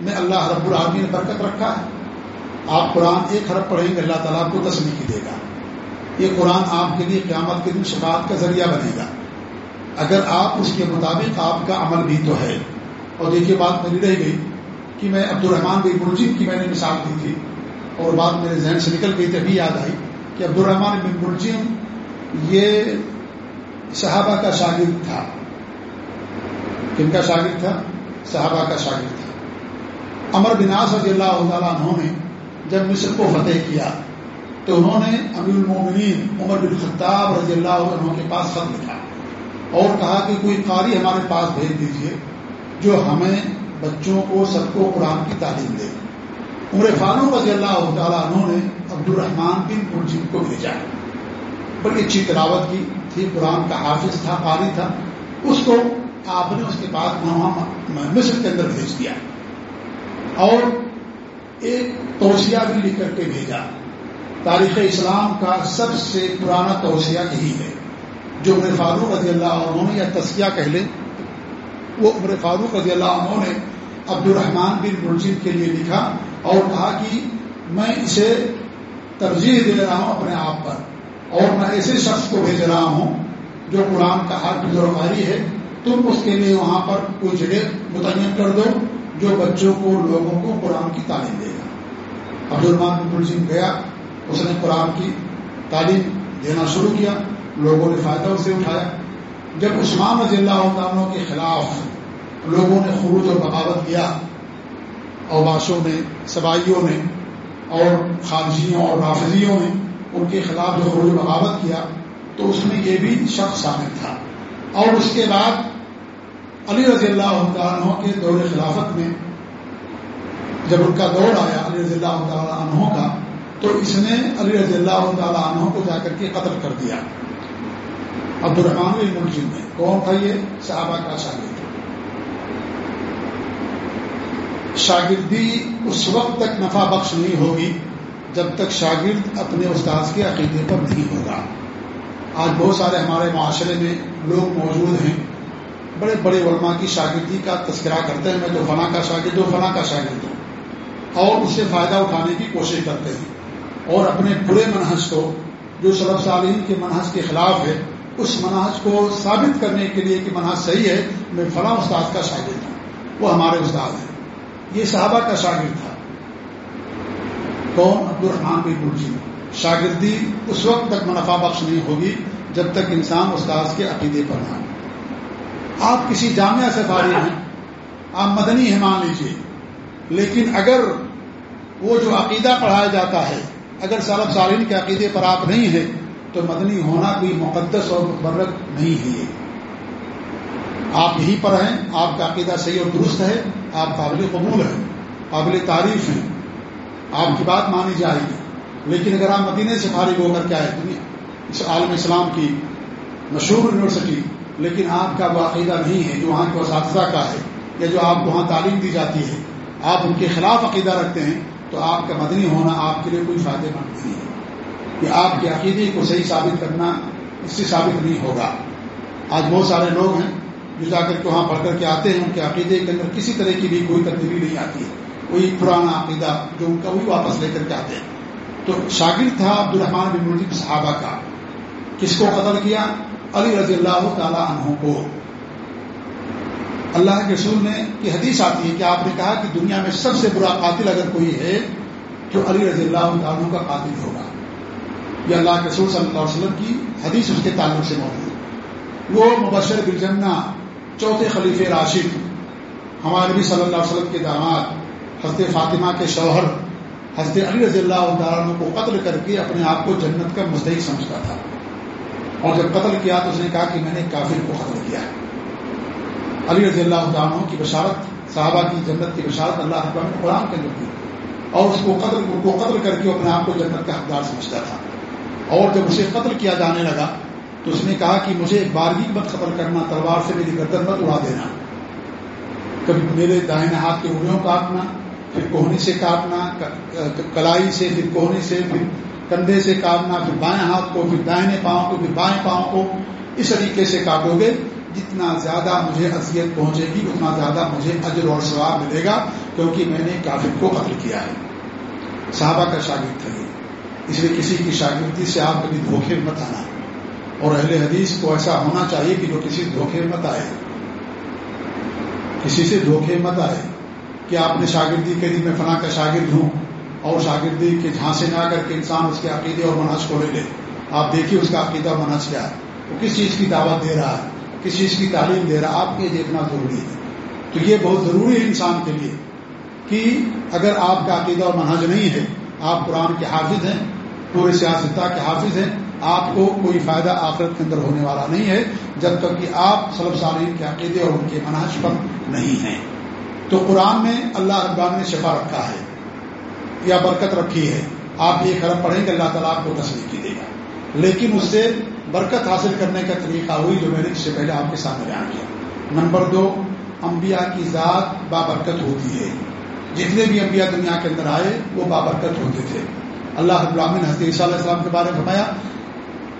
میں اللہ رب العالمین نے برکت رکھا ہے۔ آپ قرآن ایک حرف پڑھیں گے، اللہ تعالیٰ کو تصویر دے گا۔ یہ قرآن آپ کے لیے قیامت کے دن شفاعت کا ذریعہ بنے گا۔ اگر آپ اس کے مطابق آپ کا عمل بھی تو ہے۔ اور دیکھیے بات میری رہ گئی کہ میں عبد الرحمان بن مرجم کی میں نے مثال دی تھی اور بات میرے ذہن سے نکل گئی تھی، ابھی یاد آئی کہ عبد الرحمان بن مرجم یہ صحابہ کا شاگرد تھا۔ کن کا شاگرد تھا؟ صحابہ کا شاگرد تھا۔ امر بناس رضی اللہ تعالیٰ عنہ نے جب مصر کو فتح کیا تو انہوں نے امیر المومنین عمر بن خطاب رضی اللہ عنہ کے پاس خط لکھا اور کہا کہ کوئی قاری ہمارے پاس بھیج دیجیے جو ہمیں بچوں کو سب کو قرآن کی تعلیم دے۔ عمر فاروق رضی اللہ تعالیٰ عنہ نے عبد الرحمان بن مرجم کو بھیجا۔ بڑی اچھی تلاوت کی۔ تھی، قرآن کا حافظ تھا، قاری تھا۔ اس کو آپ نے اس کے بعد مصر کے اندر بھیج دیا۔ اور ایک توسیہ بھی لکھ کر کے بھیجا۔ تاریخ اسلام کا سب سے پرانا توسیہ یہی ہے۔ جو عمر فاروق رضی اللہ عنہ نے یا تسیہ کہہ لیں، وہ عمر فاروق رضی اللہ عنہ نے عبد الرحمان بن ملزم کے لیے لکھا اور کہا کہ میں اسے ترجیح دے رہا ہوں اپنے آپ پر اور میں ایسے شخص کو بھیج رہا ہوں جو قرآن کا ہر بزرگاری ہے۔ تم اس کے لیے وہاں پر کوئی جگہ متعین کر دو جو بچوں کو، لوگوں کو قرآن کی تعلیم دے گا۔ عبد الرحمان بن سنگھ گیا۔ اس نے قرآن کی تعلیم دینا شروع کیا، لوگوں نے فائدہ اسے اٹھایا۔ جب عثمان رضی اللہ عنہ کے خلاف لوگوں نے خروج اور بغاوت کیا اوباشوں نے سبائیوں نے اور خارجیوں اور رافضیوں نے ان کے خلاف جو خروج بغاوت کیا، تو اس میں یہ بھی شخص شامل تھا۔ اور اس کے بعد علی رضی اللہ عنہ کے دور خلافت میں جب ان کا دور آیا، علی رضی اللہ تعالیٰ عنہ کا تو اس نے علی رضی اللہ تعالیٰ عنہ کو جا کر کے قتل کر دیا۔ عبد الرحمان الملزم نے کون تھا یہ؟ صحابہ کا شاگرد۔ شاگردی اس وقت تک نفع بخش نہیں ہوگی جب تک شاگرد اپنے استاذ کے عقیدے پر نہیں ہوگا۔ آج بہت سارے ہمارے معاشرے میں لوگ موجود ہیں۔ بڑے بڑے علماء کی شاگردی کا تذکرہ کرتے ہیں۔ میں تو فلاں کا شاگرد ہوں، فلاں کا شاگرد ہوں۔ اور اس سے فائدہ اٹھانے کی کوشش کرتے ہیں۔ اور اپنے برے منحص کو، جو سلب سالین کے منحص کے خلاف ہے، اس منحص کو ثابت کرنے کے لیے کہ منحص صحیح ہے، میں فلاں استاد کا شاگرد ہوں۔ وہ ہمارے استاد ہیں۔ یہ صحابہ کا شاگرد تھا۔ کون؟ عبد الرحمان بن مرجی۔ شاگردی اس وقت تک منافع بخش نہیں ہوگی جب تک انسان استاذ کے عقیدے پر نہ آپ کسی جامعہ سے فارغ ہیں، آپ مدنی ہے مان لیجیے لیکن اگر وہ جو عقیدہ پڑھایا جاتا ہے اگر سالب سالین کے عقیدے پر آپ نہیں ہیں، تو مدنی ہونا کوئی مقدس اور مبرک نہیں ہے۔ آپ یہیں پر ہیں، آپ کا عقیدہ صحیح اور درست ہے، آپ قابل قبول ہیں، قابل تعریف ہیں۔ آپ کی بات مانی جائے گی۔ لیکن اگر آپ مدینے سے فارغ ہو کر کے آئے، دنیا، اس عالم اسلام کی مشہور یونیورسٹی، لیکن آپ کا وہ عقیدہ نہیں ہے جو وہاں کے اساتذہ کا ہے، یا جو آپ کو وہاں تعلیم دی جاتی ہے، آپ ان کے خلاف عقیدہ رکھتے ہیں تو آپ کا مدنی ہونا آپ کے لیے کوئی فائدے مند نہیں ہے۔ کہ آپ کے عقیدے کو صحیح ثابت کرنا اس سے ثابت نہیں ہوگا۔ آج بہت سارے لوگ ہیں جو جا کر کے وہاں پڑھ کر کے آتے ہیں، ان کے عقیدے کے اندر کسی طرح کی بھی کوئی تبدیلی نہیں آتی ہے۔ کوئی پرانا عقیدہ جو ان کا وہی واپس لے کر کے آتے ہیں۔ تو شاگرد تھا عبد الرحمان بن ملزم صحابہ کا۔ کس کو قتل کیا؟ علی رضی اللہ تعالی عنہ کو۔ اللہ کے رسول نے کی حدیث آتی ہے کہ آپ نے کہا کہ دنیا میں سب سے برا قاتل اگر کوئی ہے تو علی رضی اللہ عنہ کا قاتل ہوگا۔ یہ اللہ کے رسول صلی اللہ علیہ وسلم کی حدیث اس کے تعلق سے موجود ہے۔ وہ مبشر بالجنہ چوتھے خلیف راشد، ہمارے نبی صلی اللہ علیہ وسلم کے داماد، حضرت فاطمہ کے شوہر، حضرت علی رضی اللہ عنہ کو قتل کر کے اپنے آپ کو جنت کا مستحق سمجھتا تھا۔ اور جب قتل کیا تو اس نے کہا کہ میں نے کافر کو قتل کیا ہے۔ علی رضی اللہ عنہ کی بشارت، صحابہ کی جنت کی بشارت اللہ نے قرآن کے اندر دی۔ اور اس کو قتل کو قتل کر کے اپنے آپ کو جنت کا حقدار سمجھتا تھا۔ اور جب اسے قتل کیا جانے لگا، تو اس نے کہا کہ مجھے ایک بارگی مت قتل کرنا، تلوار سے میری گردن مت اڑا دینا۔ کبھی میرے دائیں ہاتھ کے انگلیوں کاٹنا پھر کوہنی سے کاٹنا کلائی سے، پھر کوہنی سے، پھر کندھے سے کاٹنا، پھر بائیں ہاتھ کو، پھر دائیں پاؤں کو، پھر بائیں پاؤں کو، اس طریقے سے کاٹو گے۔ جتنا زیادہ مجھے اذیت پہنچے گی، اتنا زیادہ مجھے اجر اور ثواب ملے گا، کیونکہ میں نے کافر کو قتل کیا ہے۔ صحابہ کا شاگرد تھا اس لیے کسی کی شاگردی سے آپ کبھی دھوکے مت آنا۔ اور اہل حدیث کو ایسا ہونا چاہیے کہ جو کسی دھوکے مت آئے۔ کسی سے دھوکے مت آئے کہ آپ نے شاگردی کے دن میں فلاں کا شاگرد ہوں۔ اور شاگردی کے جھانسے نہ کر کے انسان اس کے عقیدے اور مناج کو لے لے۔ آپ دیکھیے اس کا عقیدہ اور کیا ہے۔ وہ کس چیز کی دعوت دے رہا ہے؟ کس چیز کی تعلیم دے رہا، آپ یہ دیکھنا ضروری ہے۔ تو یہ بہت ضروری ہے انسان کے لیے کہ اگر آپ کا عقیدہ اور منہج نہیں ہے، آپ قرآن کے حافظ ہیں پورے سیاستہ کے حافظ ہیں، آپ کو کوئی فائدہ آخرت کے اندر ہونے والا نہیں ہے، جب تک کہ آپ سلب سالین کے عقیدے اور ان کے مناج پر نہیں ہیں۔ تو قرآن میں اللہ اقبال نے شفا رکھا ہے، یا برکت رکھی ہے۔ آپ یہ خرم پڑھیں کہ اللہ تعالیٰ آپ کو تصویر دے گا۔ لیکن اس سے برکت حاصل کرنے کا طریقہ ہوئی جو میں نے اس سے پہلے آپ کے سامنے بیان کیا۔ نمبر دو، انبیاء کی ذات بابرکت ہوتی ہے۔ جتنے بھی انبیاء دنیا کے اندر آئے، وہ بابرکت ہوتے تھے۔ اللہ ابراہین حضرت علیہ السلام کے بارے میں فرمایا،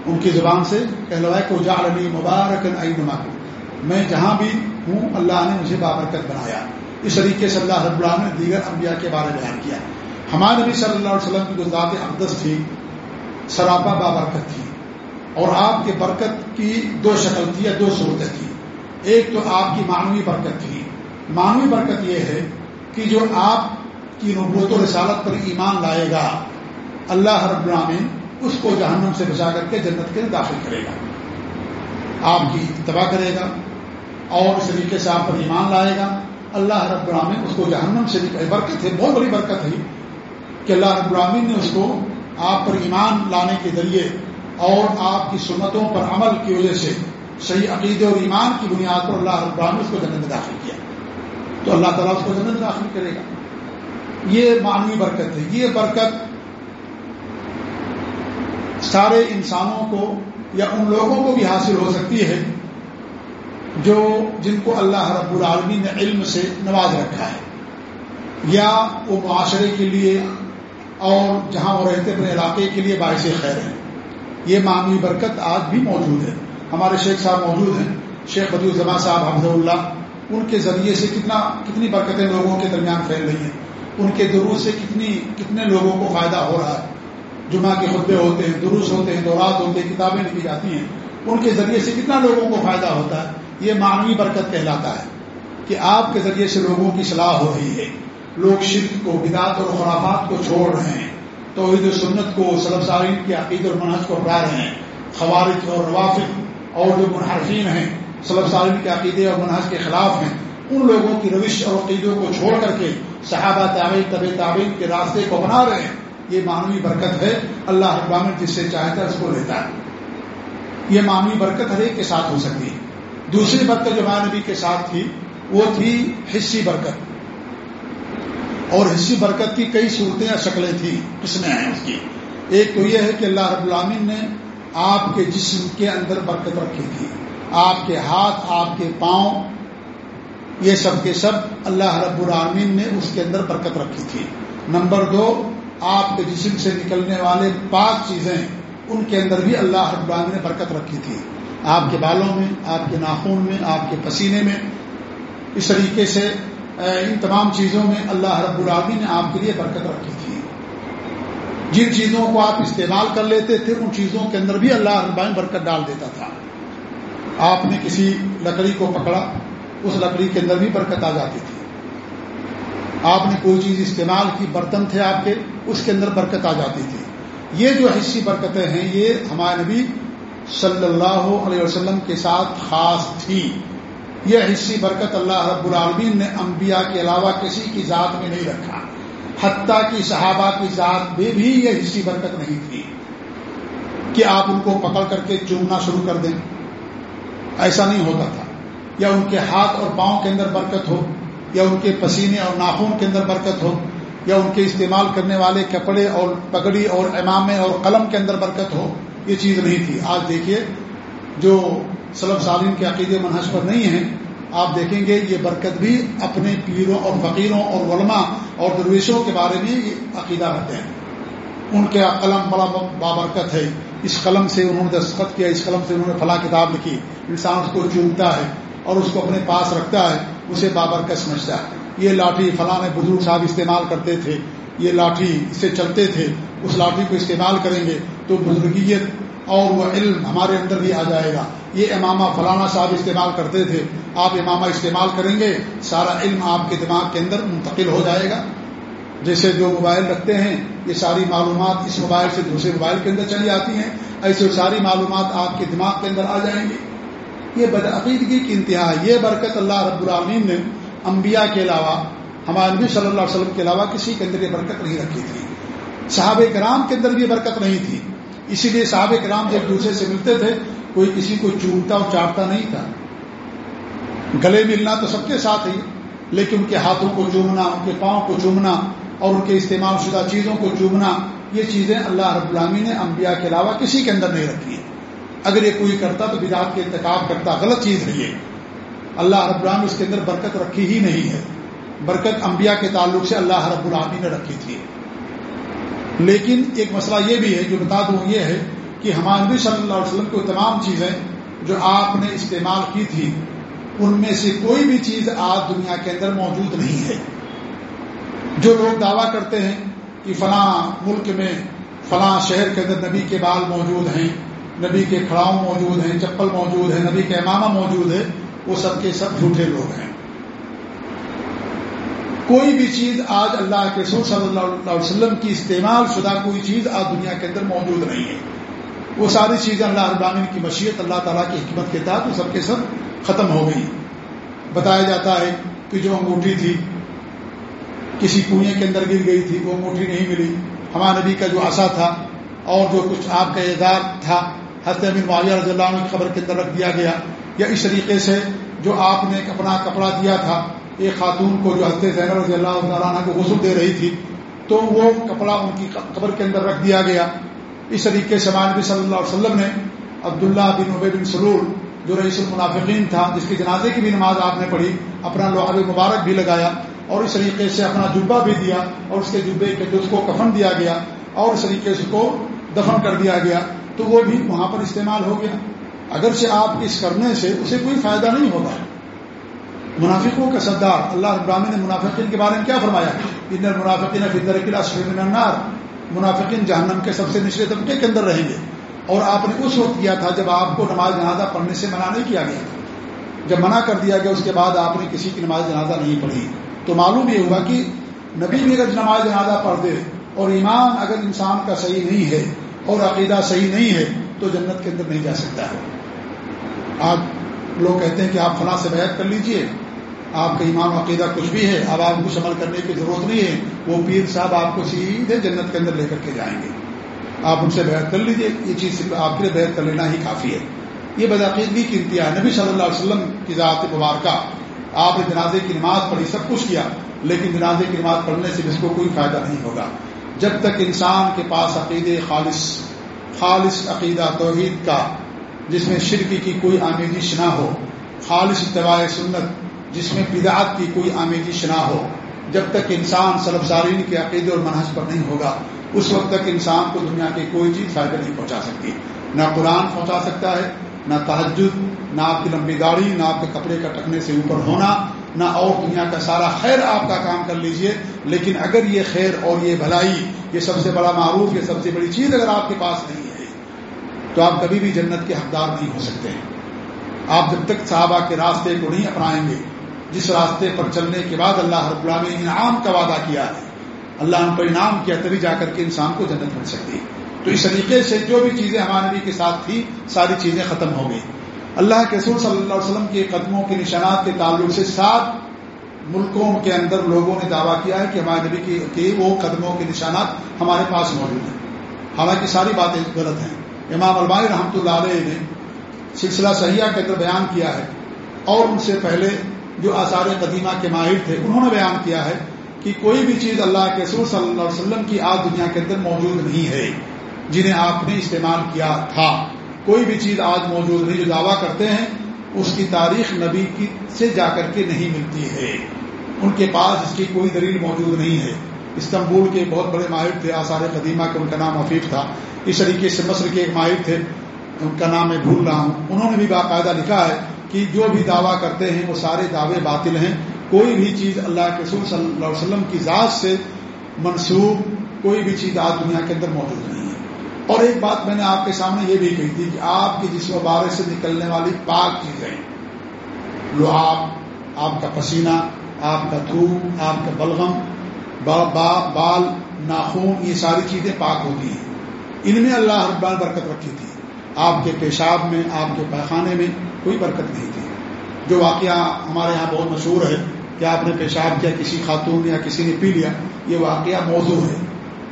ان کی زبان سے کہلوائے کو جا علی مبارک نما میں جہاں بھی ہوں، اللہ نے مجھے بابرکت بنایا۔ اس طریقے سے اللہ رب اللہ نے دیگر انبیاء کے بارے میں بیان کیا۔ ہمارے نبی صلی اللہ علیہ وسلم کی جو ذات اقدس تھی، سراپا بابرکت تھی۔ اور آپ کے برکت کی دو شکل تھی یا دو صورتیں تھیں ایک تو آپ کی معنوی برکت تھی۔ معنوی برکت یہ ہے کہ جو آپ کی نبوت و رسالت پر ایمان لائے گا، اللہ رب العالمین اس کو جہنم سے بچا کر کے جنت کے داخل کرے گا۔ آپ کی اتباع کرے گا اور اس طریقے سے آپ پر ایمان لائے گا۔ اللہ رب العالمین اس کو جہنم سے برکت ہے، بہت بڑی برکت ہے کہ اللہ رب العالمین نے اس کو آپ پر ایمان لانے کے ذریعے اور آپ کی سنتوں پر عمل کی وجہ سے صحیح عقیدے اور ایمان کی بنیاد پر اللہ ابراہم اس کو جنت میں داخل کیا۔ تو اللہ تعالیٰ اس کو جنت میں داخل کرے گا۔ یہ معنوی برکت ہے۔ یہ برکت سارے انسانوں کو یا ان لوگوں کو بھی حاصل ہو سکتی ہے جو جن کو اللہ رب العالمین نے علم سے نواز رکھا ہے۔ یا وہ معاشرے کے لیے اور جہاں وہ رہتے اپنے علاقے کے لیے باعث خیر ہیں۔ یہ معمولی برکت آج بھی موجود ہے۔ ہمارے شیخ صاحب موجود ہیں۔ شیخ بدو الزما صاحب حمد اللہ، ان کے ذریعے سے کتنا، کتنی برکتیں لوگوں کے درمیان پھیل رہی ہیں۔ ان کے دروس سے کتنی، کتنے لوگوں کو فائدہ ہو رہا ہے۔ جمعہ کے خطبے ہوتے ہیں، دروس ہوتے ہیں، دورات ہوتے ہیں، کتابیں لکھی جاتی ہیں۔ ان کے ذریعے سے کتنا لوگوں کو فائدہ ہوتا ہے۔ یہ معنوی برکت کہلاتا ہے کہ آپ کے ذریعے سے لوگوں کی صلاح ہو رہی ہے۔ لوگ شرک کو بدعت اور خرافات کو چھوڑ رہے ہیں۔ توحید و سنت کو سلب سارین کے عقید اور منحص کو اپنا رہے ہیں۔ خوارج اور روافق اور جو منحرفین ہیں سلب سارین کے عقیدے اور منحص کے خلاف ہیں۔ ان لوگوں کی روش اور عقیدوں کو چھوڑ کر کے صحابہ تعبیر طب تعبین کے راستے کو بنا رہے ہیں۔ یہ معمولی برکت ہے۔ اللہ ابامن جس سے چاہتا ہے اس کو لیتا ہے۔ یہ معمولی برکت ہر ایک کے ساتھ ہو سکتی ہے۔ دوسری برکت جو نبی کے ساتھ تھی، وہ تھی حصی برکت۔ اور حصی برکت کی کئی صورتیں یا شکلیں تھیں قسمیں ہیں اس کی۔ ایک تو یہ ہے کہ اللہ رب العامن نے آپ کے جسم کے اندر برکت رکھی تھی۔ آپ کے ہاتھ، آپ کے پاؤں، یہ سب کے سب اللہ رب العامین نے اس کے اندر برکت رکھی تھی۔ نمبر دو، آپ کے جسم سے نکلنے والے پاک چیزیں، ان کے اندر بھی اللہ رب العالمین نے برکت رکھی تھی۔ آپ کے بالوں میں، آپ کے ناخون میں، آپ کے پسینے میں، اس طریقے سے ان تمام چیزوں میں اللہ رب العالمین نے آپ کے لیے برکت رکھی تھی۔ جن چیزوں کو آپ استعمال کر لیتے تھے، ان چیزوں کے اندر بھی اللہ رب برکت ڈال دیتا تھا۔ آپ نے کسی لکڑی کو پکڑا، اس لکڑی کے اندر بھی برکت آ جاتی تھی۔ آپ نے کوئی چیز استعمال کی، برتن تھے آپ کے، اس کے اندر برکت آ جاتی تھی۔ یہ جو حصی برکتیں ہیں، یہ ہمارے نبی صلی اللہ علیہ وسلم کے ساتھ خاص تھی۔ یہ حصی برکت اللہ رب العالمین نے انبیاء کے علاوہ کسی کی ذات میں نہیں رکھا۔ حتیٰ کی صحابہ کی ذات میں بھی یہ حصی برکت نہیں تھی کہ آپ ان کو پکڑ کر کے چومنا شروع کر دیں۔ ایسا نہیں ہوتا تھا۔ یا ان کے ہاتھ اور پاؤں کے اندر برکت ہو، یا ان کے پسینے اور ناخون کے اندر برکت ہو، یا ان کے استعمال کرنے والے کپڑے اور پگڑی اور امامے اور قلم کے اندر برکت ہو، یہ چیز نہیں تھی۔ آج دیکھیے جو سلم سالین کے عقیدے منحص پر نہیں ہیں۔ آپ دیکھیں گے یہ برکت بھی اپنے پیروں اور فقیروں اور علماء اور درویشوں کے بارے میں یہ عقیدہ رکھتے ہیں۔ ان کے ہاں قلم بڑا بابرکت ہے۔ اس قلم سے انہوں نے دستخط کیا، اس قلم سے انہوں نے فلاں کتاب لکھی۔ انسان اس کو چونتا ہے اور اس کو اپنے پاس رکھتا ہے، اسے بابرکت سمجھتا ہے۔ یہ لاٹھی فلاں بزرگ صاحب استعمال کرتے تھے، یہ لاٹھی اس سے چلتے تھے، اس لاٹھی کو استعمال کریں گے تو بزرگیت اور وہ علم ہمارے اندر بھی آ جائے گا۔ یہ امامہ فلانا صاحب استعمال کرتے تھے، آپ امامہ استعمال کریں گے، سارا علم آپ کے دماغ کے اندر منتقل ہو جائے گا۔ جیسے جو موبائل رکھتے ہیں، یہ ساری معلومات اس موبائل سے دوسرے موبائل کے اندر چلی آتی ہیں۔ ایسے ساری معلومات آپ کے دماغ کے اندر آ جائیں گی۔ یہ بدعقیدگی کی انتہا ہے۔ یہ برکت اللہ رب العالمین نے انبیاء کے علاوہ، ہمارے نبی صلی اللہ علیہ وسلم کے علاوہ کسی کے اندر یہ برکت نہیں رکھی تھی۔ صحابہ کرام کے اندر بھی یہ برکت نہیں تھی۔ اسی لیے صحابہ کرام جب دوسرے سے ملتے تھے کوئی کسی کو چومتا اور چاٹتا نہیں تھا۔ گلے ملنا تو سب کے ساتھ ہی، لیکن ان کے ہاتھوں کو چومنا، ان کے پاؤں کو چومنا، اور ان کے استعمال شدہ چیزوں کو چومنا، یہ چیزیں اللہ رب العامی نے انبیاء کے علاوہ کسی کے اندر نہیں رکھی اگر یہ کوئی کرتا تو بدعت کے انتخاب کرتا، غلط چیز ہے یہ۔ اللہ رب العامی اس کے اندر برکت رکھی ہی نہیں ہے۔ برکت انبیاء کے تعلق سے اللہ رب العامی نے رکھی تھی۔ لیکن ایک مسئلہ یہ بھی ہے، جو بتا دوں یہ ہے کہ ہمارے نبی صلی اللہ علیہ وسلم کو تمام چیزیں جو آپ نے استعمال کی تھی، ان میں سے کوئی بھی چیز آج دنیا کے اندر موجود نہیں ہے۔ جو لوگ دعویٰ کرتے ہیں کہ فلاں ملک میں، فلاں شہر کے اندر نبی کے بال موجود ہیں، نبی کے کھڑاؤں موجود ہیں، چپل موجود ہے نبی کے امامہ موجود ہے وہ سب کے سب جھوٹے لوگ ہیں۔ کوئی بھی چیز آج اللہ کے سور صلی اللہ علیہ وسلم کی استعمال شدہ کوئی چیز آج دنیا کے اندر موجود نہیں ہے۔ وہ ساری چیزیں اللہ ابامین کی مشیت، اللہ تعالیٰ کی حکمت کے تحت وہ سب کے سب ختم ہو گئی۔ بتایا جاتا ہے کہ جو انگوٹھی تھی، کسی کنویں کے اندر گر گئی تھی، وہ انگوٹھی نہیں ملی۔ ہمارے نبی کا جو آسا تھا اور جو کچھ آپ کا اعزار تھا، حضرت امین معاویہ رضی اللہ عنہ کی خبر کے اندر رکھ دیا گیا۔ یا اس طریقے سے جو آپ نے اپنا کپڑا دیا تھا، ایک خاتون کو جو حضرت زینب رضی اللہ تعالیٰ عنہ کو غسل دے رہی تھی، تو وہ کپڑا ان کی قبر کے اندر رکھ دیا گیا۔ اس طریقے سے نبی صلی اللہ علیہ وسلم نے عبداللہ بن عبی بن سرور جو رئیس المنافقین تھا، جس کی جنازے کی بھی نماز آپ نے پڑھی، اپنا لوہاب مبارک بھی لگایا اور اس طریقے سے اپنا جبہ بھی دیا اور اس کے جبے کے اس کو کفن دیا گیا اور اس طریقے سے اس کو دفن کر دیا گیا، تو وہ بھی وہاں پر استعمال ہو گیا۔ اگرچہ آپ اس کرنے سے اسے کوئی فائدہ نہیں ہوگا منافقوں کا سردار اللہ ابراہین نے منافقین کے بارے میں کیا فرمایا؟ ان منافقین فدر قلعہ النار منافقین جہنم کے سب سے نچلے طبقے کے اندر رہیں گے۔ اور آپ نے اس وقت کیا تھا جب آپ کو نماز جنازہ پڑھنے سے منع نہیں کیا گیا۔ تھا جب منع کر دیا گیا، اس کے بعد آپ نے کسی کی نماز جنازہ نہیں پڑھی۔ تو معلوم یہ ہوا کہ نبی بھی اگر نماز جنازہ پڑھ دے اور ایمان اگر انسان کا صحیح نہیں ہے اور عقیدہ صحیح نہیں ہے، تو جنت کے اندر نہیں جا سکتا۔ ہے آپ لوگ کہتے ہیں کہ آپ فلاں سے بیعت کر لیجیے۔ آپ کا ایمان و عقیدہ کچھ بھی ہے، اب آپ کچھ عمل کرنے کی ضرورت نہیں ہے، وہ پیر صاحب آپ کو سیدھے جنت کے اندر لے کر کے جائیں گے۔ آپ ان سے بیعت کر لیجیے، یہ چیز آپ کے لیے بیعت کر لینا ہی کافی ہے۔ یہ بدعقیدگی کی انتہا نبی صلی اللہ علیہ وسلم کی ذات مبارکہ۔ آپ نے جنازے کی نماز پڑھی، سب کچھ کیا، لیکن جنازے کی نماز پڑھنے سے اس کو کوئی فائدہ نہیں ہوگا۔ جب تک انسان کے پاس عقید خالص خالص عقیدہ توحید کا، جس میں شرک کی کوئی آمیزش نہ ہو، خالص اتباع سنت جس میں بدعات کی کوئی آمیزش نہ ہو، جب تک انسان سلب سارین کے عقیدے اور منحص پر نہیں ہوگا، اس وقت تک انسان کو دنیا کی کوئی چیز فائدہ نہیں پہنچا سکتی۔ نہ قرآن پہنچا سکتا ہے، نہ تحجد نہ آپ کی لمبی گاڑی نہ آپ کے کپڑے کا ٹکنے سے اوپر ہونا، نہ اور دنیا کا سارا خیر آپ کا کام کر لیجیے۔ لیکن اگر یہ خیر اور یہ بھلائی، یہ سب سے بڑا معروف، یہ سب سے بڑی چیز اگر آپ کے پاس نہیں ہے، تو آپ کبھی بھی جنت کے حقدار نہیں ہو سکتے۔ آپ جب تک صحابہ کے راستے کو نہیں اپنائیں گے جس راستے پر چلنے کے بعد اللہ رب اللہ نے انعام کا وعدہ کیا ہے، اللہ ان پر انعام کیا، تبھی جا کر کے انسان کو جنت مل سکتی۔ تو اس طریقے سے جو بھی چیزیں ہمارے نبی کے ساتھ تھی ساری چیزیں ختم ہو گئی اللہ کے رسول صلی اللہ علیہ وسلم کے قدموں کے نشانات کے تعلق سے سات ملکوں کے اندر لوگوں نے دعویٰ کیا ہے کہ ہمارے نبی کے وہ قدموں کے نشانات ہمارے پاس موجود ہیں۔ حالانکہ ساری باتیں غلط ہیں۔ امام البانی رحمۃ اللہ علیہ نے سلسلہ سیاح کے اندر بیان کیا ہے اور ان سے پہلے جو آثار قدیمہ کے ماہر تھے، انہوں نے بیان کیا ہے کہ کوئی بھی چیز اللہ کے رسول صلی اللہ علیہ وسلم کی آج دنیا کے اندر موجود نہیں ہے، جنہیں آپ نے استعمال کیا تھا۔ کوئی بھی چیز آج موجود نہیں، جو دعویٰ کرتے ہیں، اس کی تاریخ نبی کی سے جا کر کے نہیں ملتی ہے۔ ان کے پاس اس کی کوئی دلیل موجود نہیں ہے۔ استنبول کے بہت بڑے ماہر تھے، آثار قدیمہ کے، ان کا نام حفیظ تھا۔ اس طریقے سے مصر کے ایک ماہر تھے، ان کا نام میں بھول رہا ہوں۔ انہوں نے بھی باقاعدہ لکھا ہے کہ جو بھی دعویٰ کرتے ہیں وہ سارے دعوے باطل ہیں۔ کوئی بھی چیز اللہ کے رسول صلی اللہ علیہ وسلم کی ذات سے منسوخ کوئی بھی چیز آج دنیا کے اندر موجود نہیں ہے۔ اور ایک بات میں نے آپ کے سامنے یہ بھی کہی تھی کہ آپ کی جسم بارے سے نکلنے والی پاک چیزیں لو آپ آپ کا پسینہ، آپ کا تھوک آپ کا بلغم، با با، بال، ناخون، یہ ساری چیزیں پاک ہوتی ہیں۔ ان میں اللہ ہر بار برکت رکھی تھی۔ آپ کے پیشاب میں، آپ کے پیخانے میں کوئی برکت نہیں تھی۔ جو واقعہ ہمارے یہاں بہت مشہور ہے کہ آپ نے پیشاب کیا، کسی خاتون یا کسی نے پی لیا، یہ واقعہ موضوع ہے۔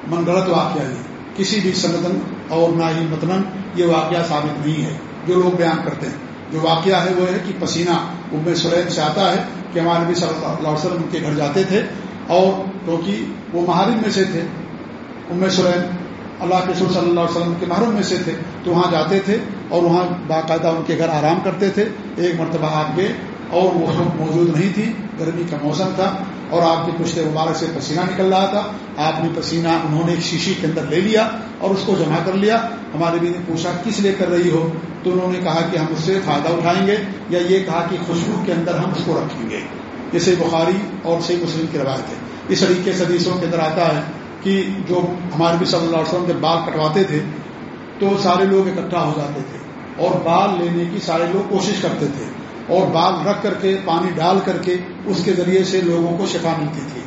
من غلط واقعہ ہے کسی بھی سنگتن اور نہ ہی متن یہ واقعہ ثابت نہیں ہے۔ جو لوگ بیان کرتے ہیں، جو واقعہ ہے وہ ہے کہ پسینہ ام سلیم سے آتا ہے کہ ہمارے نبی صلی اللہ علیہ وسلم کے گھر جاتے تھے اور کیونکہ وہ محرم میں سے تھے، ام سلیم اللہ کے سر صلی اللہ علیہ وسلم کے محرم میں سے تھے، تو وہاں جاتے تھے اور وہاں باقاعدہ ان کے گھر آرام کرتے تھے۔ ایک مرتبہ آپ کے اور وہ موجود نہیں تھی، گرمی کا موسم تھا اور آپ کے پشتے مبارک سے پسینہ نکل رہا تھا۔ آپ نے پسینہ انہوں نے ایک شیشی کے اندر لے لیا اور اس کو جمع کر لیا۔ ہمارے بھی نے پوچھا، کس لے کر رہی ہو؟ تو انہوں نے کہا کہ ہم اس سے فائدہ اٹھائیں گے یا یہ کہا کہ خوشبو کے اندر ہم اس کو رکھیں گے۔ جیسے بخاری اور صحیح مسلم کی روایت ہے۔ اس طریقے سے حدیثوں کے اندر آتا ہے کہ جو ہمارے بھی صلی اللہ علیہ وسلم جب بال کٹواتے تھے تو سارے لوگ اکٹھا ہو جاتے تھے اور بال لینے کی سارے لوگ کوشش کرتے تھے اور بال رکھ کر کے پانی ڈال کر کے اس کے ذریعے سے لوگوں کو شفا ملتی تھی۔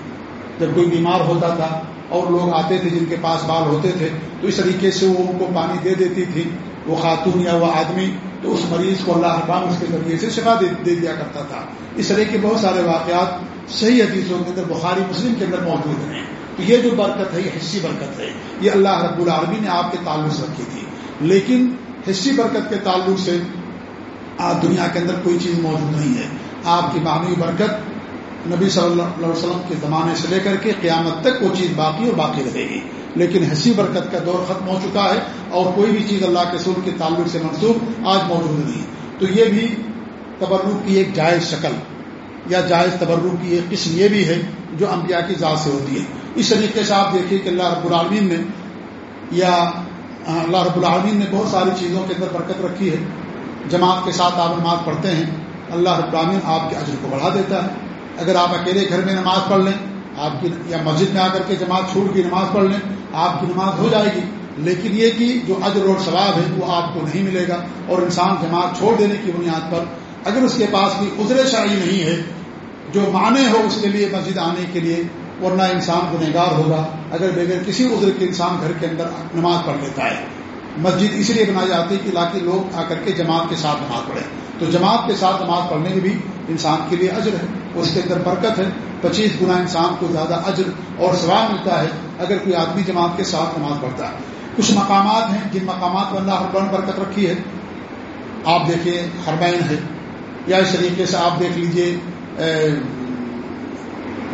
جب کوئی بیمار ہوتا تھا اور لوگ آتے تھے جن کے پاس بال ہوتے تھے تو اس طریقے سے وہ ان کو پانی دے دیتی تھی۔ وہ خاتون یا وہ آدمی تو اس مریض کو اللہ اقبام اس کے ذریعے سے شفا دے دیا کرتا تھا۔ اس طرح کے بہت سارے واقعات صحیح حدیثوں کے اندر بخاری مسلم کے اندر موجود ہیں۔ تو یہ جو برکت ہے، یہ حصی برکت ہے۔ یہ اللہ رب العالمین نے آپ کے تعلق سے رکھی تھی۔ لیکن حصی برکت کے تعلق سے آج دنیا کے اندر کوئی چیز موجود نہیں ہے۔ آپ کی معمولی برکت نبی صلی اللہ علیہ وسلم کے زمانے سے لے کر کے قیامت تک وہ چیز باقی اور باقی رہے گی۔ لیکن حسی برکت کا دور ختم ہو چکا ہے اور کوئی بھی چیز اللہ کے سر کے تعلق سے منسوخ آج موجود نہیں تو یہ بھی تبرک کی ایک جائز شکل یا جائز تبرک کی ایک قسم یہ بھی ہے جو انبیاء کی ذات سے ہوتی ہے۔ اس طریقے سے آپ دیکھیے کہ اللہ رب العالمین نے یا ہاں، اللہ رب العالمین نے بہت ساری چیزوں کے اندر برکت رکھی ہے۔ جماعت کے ساتھ آپ نماز پڑھتے ہیں، اللہ رب العالمین آپ کے عجر کو بڑھا دیتا ہے۔ اگر آپ اکیلے گھر میں نماز پڑھ لیں، آپ کی یا مسجد میں آ کر کے جماعت چھوڑ کی نماز پڑھ لیں، آپ کی نماز ہو جائے گی۔ لیکن یہ کہ جو اجر اور ثواب ہے، وہ آپ کو نہیں ملے گا۔ اور انسان جماعت چھوڑ دینے کی بنیاد پر اگر اس کے پاس کوئی عذر شرعی نہیں ہے، جو معنی ہو اس کے لیے مسجد آنے کے لیے ورنہ انسان گنہگار ہوگا اگر بغیر کسی عذر کے انسان گھر کے اندر نماز پڑھ لیتا ہے۔ مسجد اس لیے بنائی جاتی ہے کہ لاکھ لوگ آ کر کے جماعت کے ساتھ نماز پڑھیں۔ تو جماعت کے ساتھ نماز پڑھنے میں بھی انسان کے لیے اجر ہے، اس کے اندر برکت ہے۔ پچیس گنا انسان کو زیادہ اجر اور ثواب ملتا ہے اگر کوئی آدمی جماعت کے ساتھ نماز پڑھتا ہے۔ کچھ مقامات ہیں جن مقامات پر اللہ ربان برکت رکھی ہے۔ آپ دیکھیے ہربین ہے، یا اس طریقے سے آپ دیکھ لیجیے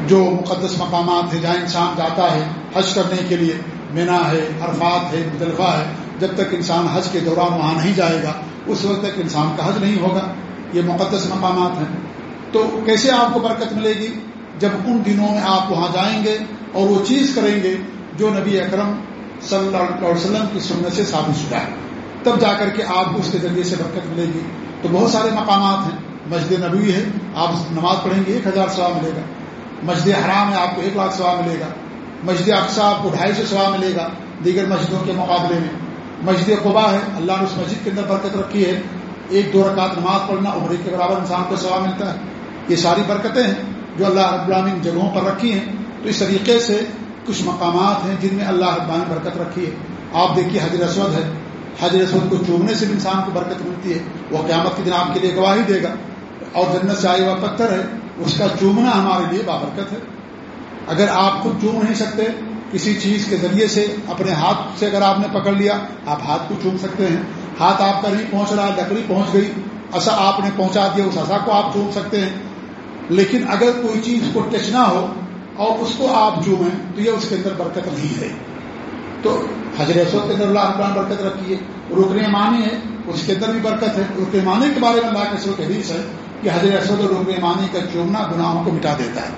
جو مقدس مقامات ہیں جہاں انسان جاتا ہے حج کرنے کے لیے، مینا ہے، عرفات ہے مطلفہ ہے، جب تک انسان حج کے دوران وہاں نہیں جائے گا، اس وقت تک انسان کا حج نہیں ہوگا۔ یہ مقدس مقامات ہیں۔ تو کیسے آپ کو برکت ملے گی؟ جب ان دنوں میں آپ وہاں جائیں گے اور وہ چیز کریں گے جو نبی اکرم صلی اللہ علیہ وسلم کی سنت سے ثابت شدہ ہے تب جا کر کے آپ کو اس کے ذریعے سے برکت ملے گی۔ تو بہت سارے مقامات ہیں۔ مسجد نبوی ہے، آپ نماز پڑھیں گے، ایک ہزار سوا ملے گا۔ مسجد حرام ہے آپ کو ایک لاکھ سوا ملے گا۔ مسجد اقسا آپ کو ڈھائی سو سوا ملے گا دیگر مسجدوں کے مقابلے میں۔ مسجد قبا ہے، اللہ نے اس مسجد کے اندر برکت رکھی ہے۔ ایک دو رکعت نماز پڑھنا عمری کے برابر انسان کو سوا ملتا ہے۔ یہ ساری برکتیں ہیں جو اللہ رب العالمین جگہوں پر رکھی ہیں۔ تو اس طریقے سے کچھ مقامات ہیں جن میں اللہ رب العالمین برکت رکھی ہے۔ آپ دیکھیے حضر اسود ہے۔ حضر اسود کو چومنے سے بھی انسان کو برکت ملتی ہے۔ وہ قیامت کے دن آپ کے لیے گواہی دے گا۔ اور جنت سے آئے ہوا پتھر ہے۔ اس کا چومنا ہمارے لیے بابرکت ہے۔ اگر آپ خود چوم نہیں سکتے کسی چیز کے ذریعے سے، اپنے ہاتھ سے اگر آپ نے پکڑ لیا، آپ ہاتھ کو چوم سکتے ہیں۔ ہاتھ آپ کا نہیں پہنچ رہا، لکڑی پہنچ گئی۔ ایسا آپ نے پہنچا دیا، اس اصا کو آپ چوم سکتے ہیں۔ لیکن اگر کوئی چیز کو ٹچ نہ ہو اور اس کو آپ چومیں، تو یہ اس کے اندر برکت نہیں ہے۔ تو حضرت کے اندر اللہ اقبال برکت رکھی ہے۔ رکن مانی ہے، اس کے اندر بھی برکت ہے۔ رکن مانی کے بارے میں اللہ کے سو حدیث ہے کہ حضرت اسود اور مانی کا چومنا گناہوں کو مٹا دیتا ہے۔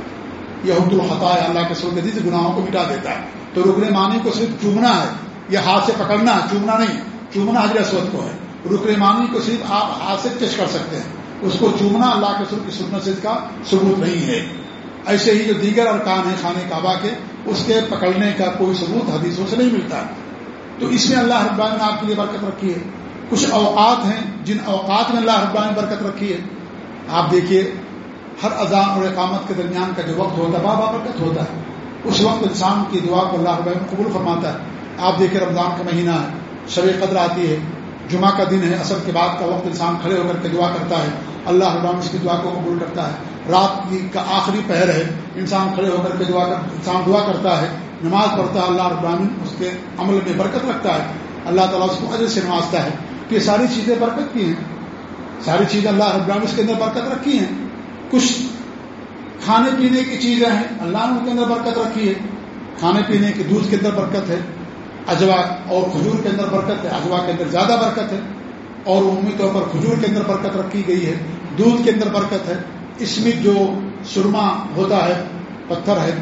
یہ حد الخطا اللہ کے سو حدیث گناہوں کو مٹا دیتا ہے۔ تو رکن مانی کو صرف چومنا ہے یہ ہاتھ سے پکڑنا ہے چومنا نہیں چومنا حضرت اسود کو ہے۔ رکن مانی کو صرف آپ ہاتھ سے ٹچ کر سکتے ہیں۔ اس کو چومنا اللہ کے سر کی سنت سے کا ثبوت نہیں ہے۔ ایسے ہی جو دیگر ارکان ہیں خانہ کعبہ کے، اس کے پکڑنے کا کوئی ثبوت حدیثوں سے نہیں ملتا۔ تو اس میں اللہ ربان نے آپ کے لیے برکت رکھی ہے۔ کچھ اوقات ہیں جن اوقات میں اللہ ربان نے برکت رکھی ہے۔ آپ دیکھیے، ہر اذان اور اقامت کے درمیان کا جو وقت ہوتا ہے، بابا برکت ہوتا ہے۔ اس وقت انسان کی دعا کو اللہ ربان قبول فرماتا ہے۔ آپ دیکھیں رمضان کا مہینہ ہے، شب قدر آتی ہے، جمعہ کا دن ہے اصل کے بعد کا وقت انسان کھڑے ہو کر کے دعا کرتا ہے۔ اللہ ربان اس کی دعا کو قبول کرتا ہے۔ رات کا آخری پہر ہے، انسان کھڑے ہو کر کے دعا کر، انسان دعا کرتا ہے، نماز پڑھتا ہے، اللہ ابراہین اس کے عمل میں برکت رکھتا ہے۔ اللہ تعالیٰ اس کو اجر سے نوازتا ہے۔ یہ ساری چیزیں برکت کی ہیں۔ ساری چیزیں اللہ ابراہین اس کے اندر برکت رکھی ہیں۔ کچھ کھانے پینے کی چیزیں ہیں، اللہ نے ان کے اندر برکت رکھی ہے۔ کھانے پینے کے دودھ کے اندر برکت ہے۔ اجوا اور کھجور کے اندر برکت ہے۔ اجوا کے اندر زیادہ برکت ہے۔ اور عمومی طور پر کھجور کے اندر برکت رکھی گئی ہے۔ دودھ کے اندر برکت ہے۔ اس میں جو سرما ہوتا ہے، پتھر ہے،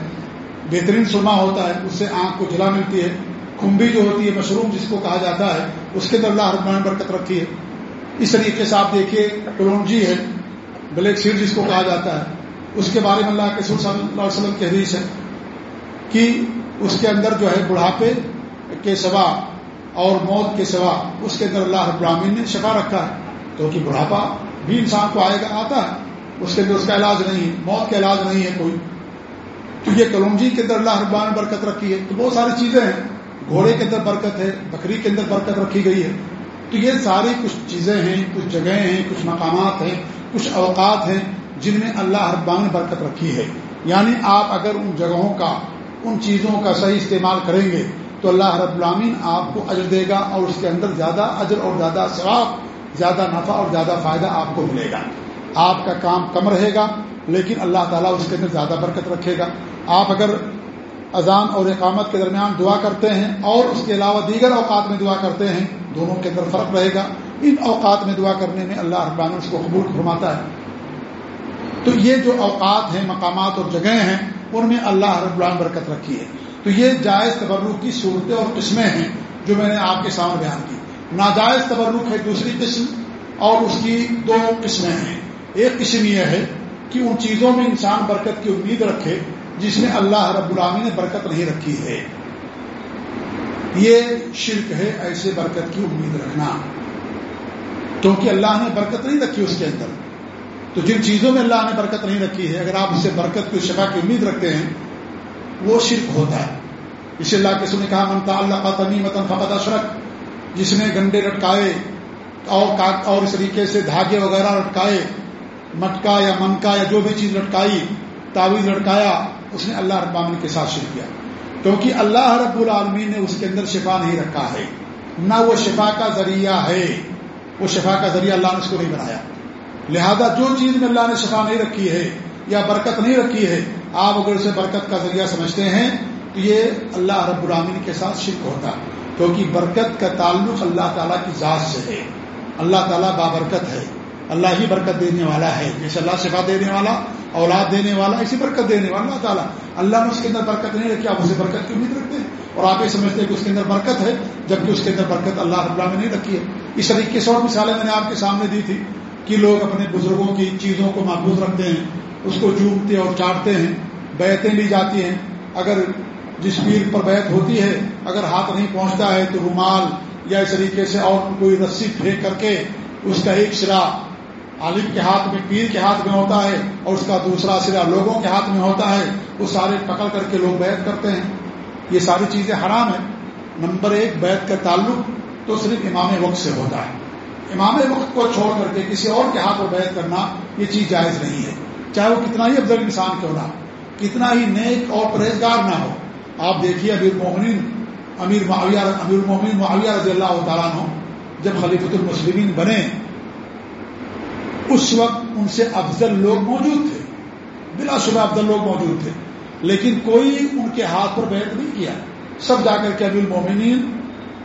بہترین سرما ہوتا ہے، اس سے آنکھ کو جلا ملتی ہے۔ کمبی جو ہوتی ہے، مشروم جس کو کہا جاتا ہے، اس کے اندر اللہ رحمان برکت رکھی ہے۔ اس طریقے سے آپ دیکھیے کلونجی ہے، بلیک سیڈ جس کو کہا جاتا ہے، اس کے بارے میں اللہ کے صلی اللہ علیہ وسلم کی حدیث ہے کہ اس کے اندر جو ہے بڑھاپے کے سوا اور موت کے سوا، اس کے اندر اللہ ابراہین نے شفا رکھا ہے۔ کیونکہ بڑھاپا بھی انسان کو آئے گا، آتا ہے۔ اس کے اندر اس کا علاج نہیں ہے، موت کا علاج نہیں ہے کوئی۔ تو یہ کلونجی کے اندر اللہ ربان نے برکت رکھی ہے۔ تو بہت ساری چیزیں ہیں۔ گھوڑے کے اندر برکت ہے، بکری کے اندر برکت رکھی گئی ہے۔ تو یہ ساری کچھ چیزیں ہیں، کچھ جگہیں ہیں، کچھ مقامات ہیں، کچھ اوقات ہیں جن میں اللہ ربان نے برکت رکھی ہے۔ یعنی آپ اگر ان جگہوں کا، ان چیزوں کا صحیح استعمال کریں گے تو اللہ رب العامین آپ کو اجر دے گا اور اس کے اندر زیادہ اجر اور زیادہ ثواب، زیادہ نفع اور زیادہ فائدہ آپ کو ملے گا۔ آپ کا کام کم رہے گا، لیکن اللہ تعالیٰ اس کے اندر زیادہ برکت رکھے گا۔ آپ اگر اذان اور اقامت کے درمیان دعا کرتے ہیں اور اس کے علاوہ دیگر اوقات میں دعا کرتے ہیں دونوں کے اندر فرق رہے گا۔ ان اوقات میں دعا کرنے میں اللہ ربان اس کو قبول فرماتا ہے۔ تو یہ جو اوقات ہیں، مقامات اور جگہیں ہیں، ان میں اللہ رب العالمین برکت رکھی ہے۔ تو یہ جائز تبرک کی صورتیں اور قسمیں ہیں جو میں نے آپ کے سامنے بیان کی۔ ناجائز تبرک ہے دوسری قسم اور اس کی دو قسمیں ہیں۔ ایک قسم یہ ہے کہ ان چیزوں میں انسان برکت کی امید رکھے جس میں اللہ رب العامی نے برکت نہیں رکھی ہے۔ یہ شرک ہے، ایسے برکت کی امید رکھنا۔ کیونکہ اللہ نے برکت نہیں رکھی اس کے اندر۔ تو جن چیزوں میں اللہ نے برکت نہیں رکھی ہے، اگر آپ اسے برکت کی شفا کی امید رکھتے ہیں، وہ شرک ہوتا ہے۔ اس اللہ کے نے کہا منتا اللہ تمی متن فقط اشرک جس نے گنڈے لٹکائے اور اور اس طریقے سے دھاگے وغیرہ لٹکائے، مٹکا یا منکا یا جو بھی چیز لٹکائی، تعویذ لٹکایا، اس نے اللہ رب العالمین کے ساتھ شرک کیا۔ کیونکہ اللہ رب العالمین نے اس کے اندر شفا نہیں رکھا ہے۔ نہ وہ شفا کا ذریعہ ہے۔ وہ شفا کا ذریعہ اللہ نے اس کو نہیں بنایا۔ لہذا جو چیز میں اللہ نے شفا نہیں رکھی ہے یا برکت نہیں رکھی ہے، آپ اگر اسے برکت کا ذریعہ سمجھتے ہیں، تو یہ اللہ رب العامین کے ساتھ شرک ہوتا۔ کیونکہ برکت کا تعلق اللہ تعالیٰ کی ذات سے ہے۔ اللہ تعالیٰ بابرکت ہے۔ اللہ ہی برکت دینے والا ہے۔ جیسے اللہ شفا دینے والا، اولاد دینے والا اسی برکت دینے والا، اللہ تعالیٰ۔ اللہ نے اس کے اندر برکت نہیں رکھی، آپ اسے برکت کی امید رکھتے ہیں۔ اور آپ یہ سمجھتے ہیں کہ اس کے اندر برکت ہے، جبکہ اس کے اندر برکت اللہ رب اللہ نے نہیں رکھی ہے۔ اس طریقے سے اور مثالیں میں نے آپ کے سامنے دی تھی کہ لوگ اپنے بزرگوں کی چیزوں کو محفوظ رکھتے ہیں، اس کو چومتے اور چاٹتے ہیں، بیعتیں لی جاتی ہیں۔ اگر جس پیر پر بیعت ہوتی ہے، اگر ہاتھ نہیں پہنچتا ہے تو رومال یا اس طریقے سے اور کوئی رسی پھینک کر کے اس کا ایک سرا عالم کے ہاتھ میں، پیر کے ہاتھ میں ہوتا ہے اور اس کا دوسرا سرا لوگوں کے ہاتھ میں ہوتا ہے، وہ سارے پکڑ کر کے لوگ بیعت کرتے ہیں۔ یہ ساری چیزیں حرام ہیں۔ نمبر ایک بیت کا تعلق تو صرف امام وقت سے ہوتا ہے۔ امام وقت کو چھوڑ کر کے کسی اور کے ہاتھ میں بیعت کرنا، یہ چیز جائز نہیں ہے۔ چاہے وہ کتنا ہی افضل انسان کیوں نہ کتنا ہی نیک اور پرہیزگار نہ ہو۔ آپ دیکھیے امیر مومنین، امیر معاویہ، امیر المومن معاویہ رضی اللہ تعالیٰ عنہ، جب خلیفۃ المسلمین بنے اس وقت ان سے افضل لوگ موجود تھے۔ بلا شبہ افضل لوگ موجود تھے۔ لیکن کوئی ان کے ہاتھ پر بیعت نہیں کیا۔ سب جا کر کے ابھی المومنین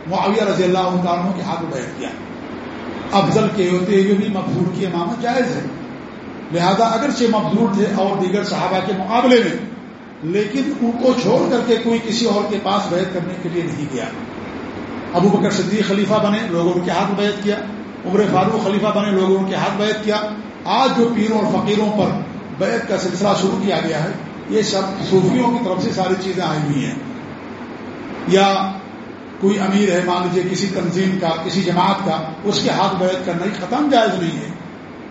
معاویہ رضی اللہ عنہ کے ہاتھ پر بیعت کیا۔ افضل کے ہوتے ہوئے بھی مقبول کی امامت جائز ہے۔ لہذا اگرچہ مقبول تھے اور دیگر صحابہ کے مقابلے میں، لیکن ان کو چھوڑ کر کے کوئی کسی اور کے پاس بیعت کرنے کے لیے نہیں گیا۔ ابو بکر صدیق خلیفہ بنے، لوگوں کے ہاتھ بیعت کیا۔ عمر فاروق خلیفہ بنے، لوگوں کے ہاتھ بیعت کیا۔ آج جو پیروں اور فقیروں پر بیعت کا سلسلہ شروع کیا گیا ہے، یہ سب صوفیوں کی طرف سے ساری چیزیں آئی ہوئی ہیں۔ یا کوئی امیر ہے، مان لیجیے کسی تنظیم کا، کسی جماعت کا، اس کے ہاتھ بیعت کرنا ہی ختم جائز نہیں ہے۔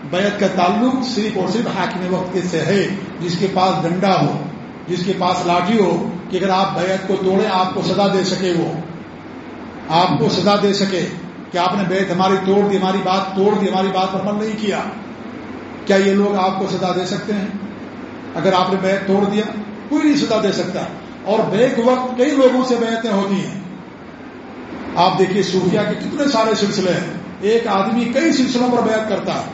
بیعت کا تعلق صرف اور صرف حاکم وقت سے ہے، جس کے پاس ڈنڈا ہو، جس کے پاس لاٹھی ہو، کہ اگر آپ بیعت کو توڑیں، آپ کو سزا دے سکے وہ۔ آپ کو سزا دے سکے۔ کہ آپ نے بیعت ہماری توڑ دی، ہماری بات توڑ دی، ہماری بات پر عمل نہیں کیا۔ کیا یہ لوگ آپ کو سزا دے سکتے ہیں؟ اگر آپ نے بیت توڑ دیا، کوئی نہیں سزا دے سکتا۔ اور بیک وقت کئی لوگوں سے بیعتیں ہوتی ہیں۔ آپ دیکھیے صوفیہ کے کتنے سارے سلسلے ہیں۔ ایک آدمی کئی سلسلوں پر بیعت کرتا ہے۔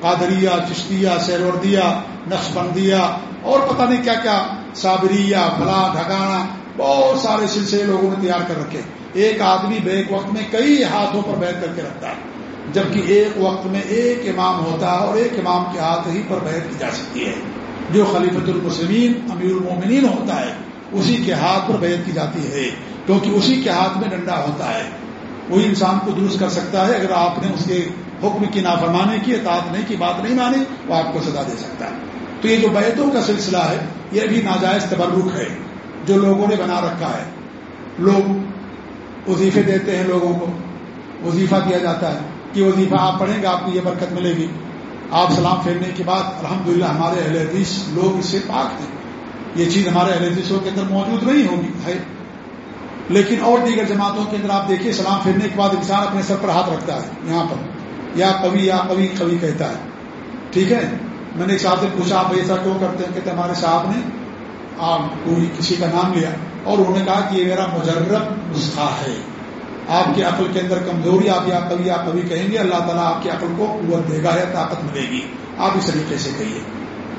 قادریہ، چشتیہ، سیروردیہ نقش بندیا اور پتہ نہیں کیا کیا، صابریہ، فلاں ڈھگانا بہت سارے سلسلے لوگوں نے تیار کر رکھے۔ ایک آدمی بیک وقت میں کئی ہاتھوں پر بیٹھ کر کے رکھتا ہے، جبکہ ایک وقت میں ایک امام ہوتا ہے اور ایک امام کے ہاتھ ہی پر بیٹھ کی جا سکتی ہے۔ جو خلیفۃ المسلمین، امیر المومنین ہوتا ہے، اسی کے ہاتھ پر بیعت کی جاتی ہے، کیونکہ اسی کے ہاتھ میں ڈنڈا ہوتا ہے۔ وہی انسان کو درست کر سکتا ہے، اگر آپ نے اس کے حکم کی نافرمانی کی، اطاعت نہیں کی، بات نہیں مانی، وہ آپ کو سزا دے سکتا ہے۔ تو یہ جو بیتوں کا سلسلہ ہے، یہ بھی ناجائز تبرک ہے، جو لوگوں نے بنا رکھا ہے۔ لوگ وظیفے دیتے ہیں لوگوں کو۔ وظیفہ دیا جاتا ہے کہ وظیفہ آپ پڑھیں گے، آپ کو یہ برکت ملے گی۔ آپ سلام پھیرنے کے بعد الحمدللہ ہمارے اہل حدیث لوگ اس سے پاک ہیں۔ یہ چیز ہمارے اہل حدیثوں کے اندر موجود نہیں ہوگی، ہے۔ لیکن اور دیگر جماعتوں کے اندر آپ دیکھیے، سلام پھیرنے کے بعد انسان اپنے سر پر ہاتھ رکھتا ہے یہاں پر۔ یا کبھی یا کبھی کبھی کہتا ہے۔ ٹھیک ہے؟ میں نے ایک صاحب سے پوچھا، آپ ایسا کیوں کرتے ہیں؟ کہتے ہمارے صاحب نے آپ کوئی کسی کا نام لیا۔ اور انہوں نے کہا کہ یہ میرا مجرب نسخہ ہے۔ آپ کی عقل کے اندر کمزوری، آپ یا کبھی، آپ کبھی کہیں گے، اللہ تعالیٰ آپ کی عقل کو قوت دے گا یا طاقت ملے گی۔ آپ اس طریقے سے کہیے۔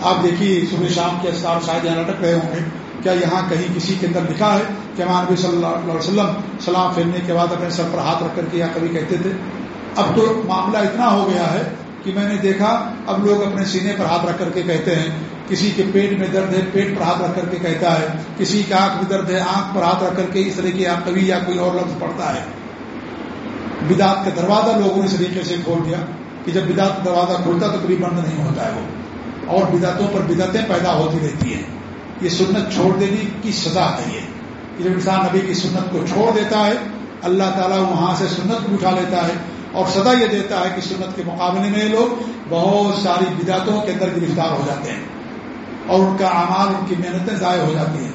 آپ دیکھیے، صبح شام کے اسکار شاید یہاں لٹک رہے ہوں گے۔ کیا یہاں کہیں کسی کے اندر لکھا ہے کہ ہمارے نبی صلی اللہ علیہ وسلم سلام پھیرنے کے بعد اپنے سر پر ہاتھ رکھ کر کے یا کبھی کہتے تھے؟ اب تو معاملہ اتنا ہو گیا ہے کہ میں نے دیکھا، اب لوگ اپنے سینے پر ہاتھ رکھ کر کے کہتے ہیں، کسی کے پیٹ میں درد ہے، پیٹ پر ہاتھ رکھ کر کے کہتا ہے، کسی کا آنکھ میں درد ہے، آنکھ پر ہاتھ رکھ کر کے اس طرح کی آپ کبھی یا کوئی اور لفظ پڑتا ہے۔ بدات کا دروازہ لوگوں نے اس طریقے سے کھول دیا کہ جب بدات کا دروازہ کھولتا تو کبھی بند نہیں ہوتا ہے وہ۔ اور بدعتوں پر بدعتیں پیدا ہوتی رہتی ہیں۔ یہ سنت چھوڑ دینے کی سزا ہے یہ۔ جب انسان نبی کی سنت کو چھوڑ دیتا ہے، اللہ تعالیٰ وہاں سے سنت کو اٹھا لیتا ہے اور سزا یہ دیتا ہے کہ سنت کے مقابلے میں لوگ بہت ساری بدعتوں کے اندر گرفتار ہو جاتے ہیں اور ان کا اعمال، ان کی محنتیں ضائع ہو جاتی ہیں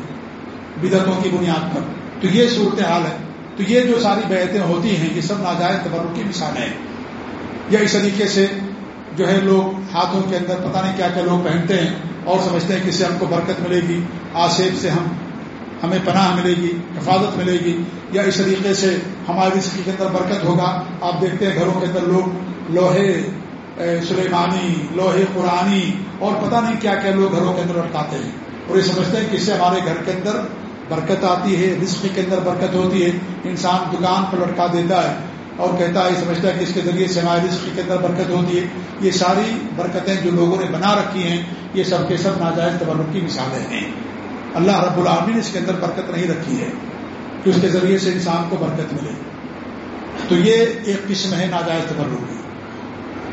بدعتوں کی بنیاد پر۔ تو یہ صورت حال ہے۔ تو یہ جو ساری بیعتیں ہوتی ہیں، یہ سب ناجائز تبرک کی مثالیں ہیں۔ یا اس طریقے سے جو ہے لوگ ہاتھوں کے اندر پتہ نہیں کیا کیا لوگ پہنتے ہیں اور سمجھتے ہیں کہ اس سے ہم کو برکت ملے گی۔ آسیب سے ہم ہمیں پناہ ملے گی، حفاظت ملے گی۔ یا اس طریقے سے ہماری رزق کے اندر برکت ہوگا۔ آپ دیکھتے ہیں گھروں کے اندر لوگ لوہے سلیمانی، لوہے قرآنی اور پتہ نہیں کیا کیا لوگ گھروں کے اندر لٹکاتے ہیں۔ اور یہ سمجھتے ہیں کہ اس سے ہمارے گھر کے اندر برکت آتی ہے رزق کے اندر برکت ہوتی ہے۔ انسان دکان پر لٹکا دیتا ہے اور کہتا ہے سمجھتا ہے کہ اس کے ذریعے سے ہمارے رزق کے اندر برکت ہوتی ہے۔ یہ ساری برکتیں جو لوگوں نے بنا رکھی ہیں، یہ سب کے سب ناجائز تبرک کی مثالیں ہیں۔ اللہ رب العالمین نے اس کے اندر برکت نہیں رکھی ہے کہ اس کے ذریعے سے انسان کو برکت ملے۔ تو یہ ایک قسم ہے ناجائز تبرک۔ کی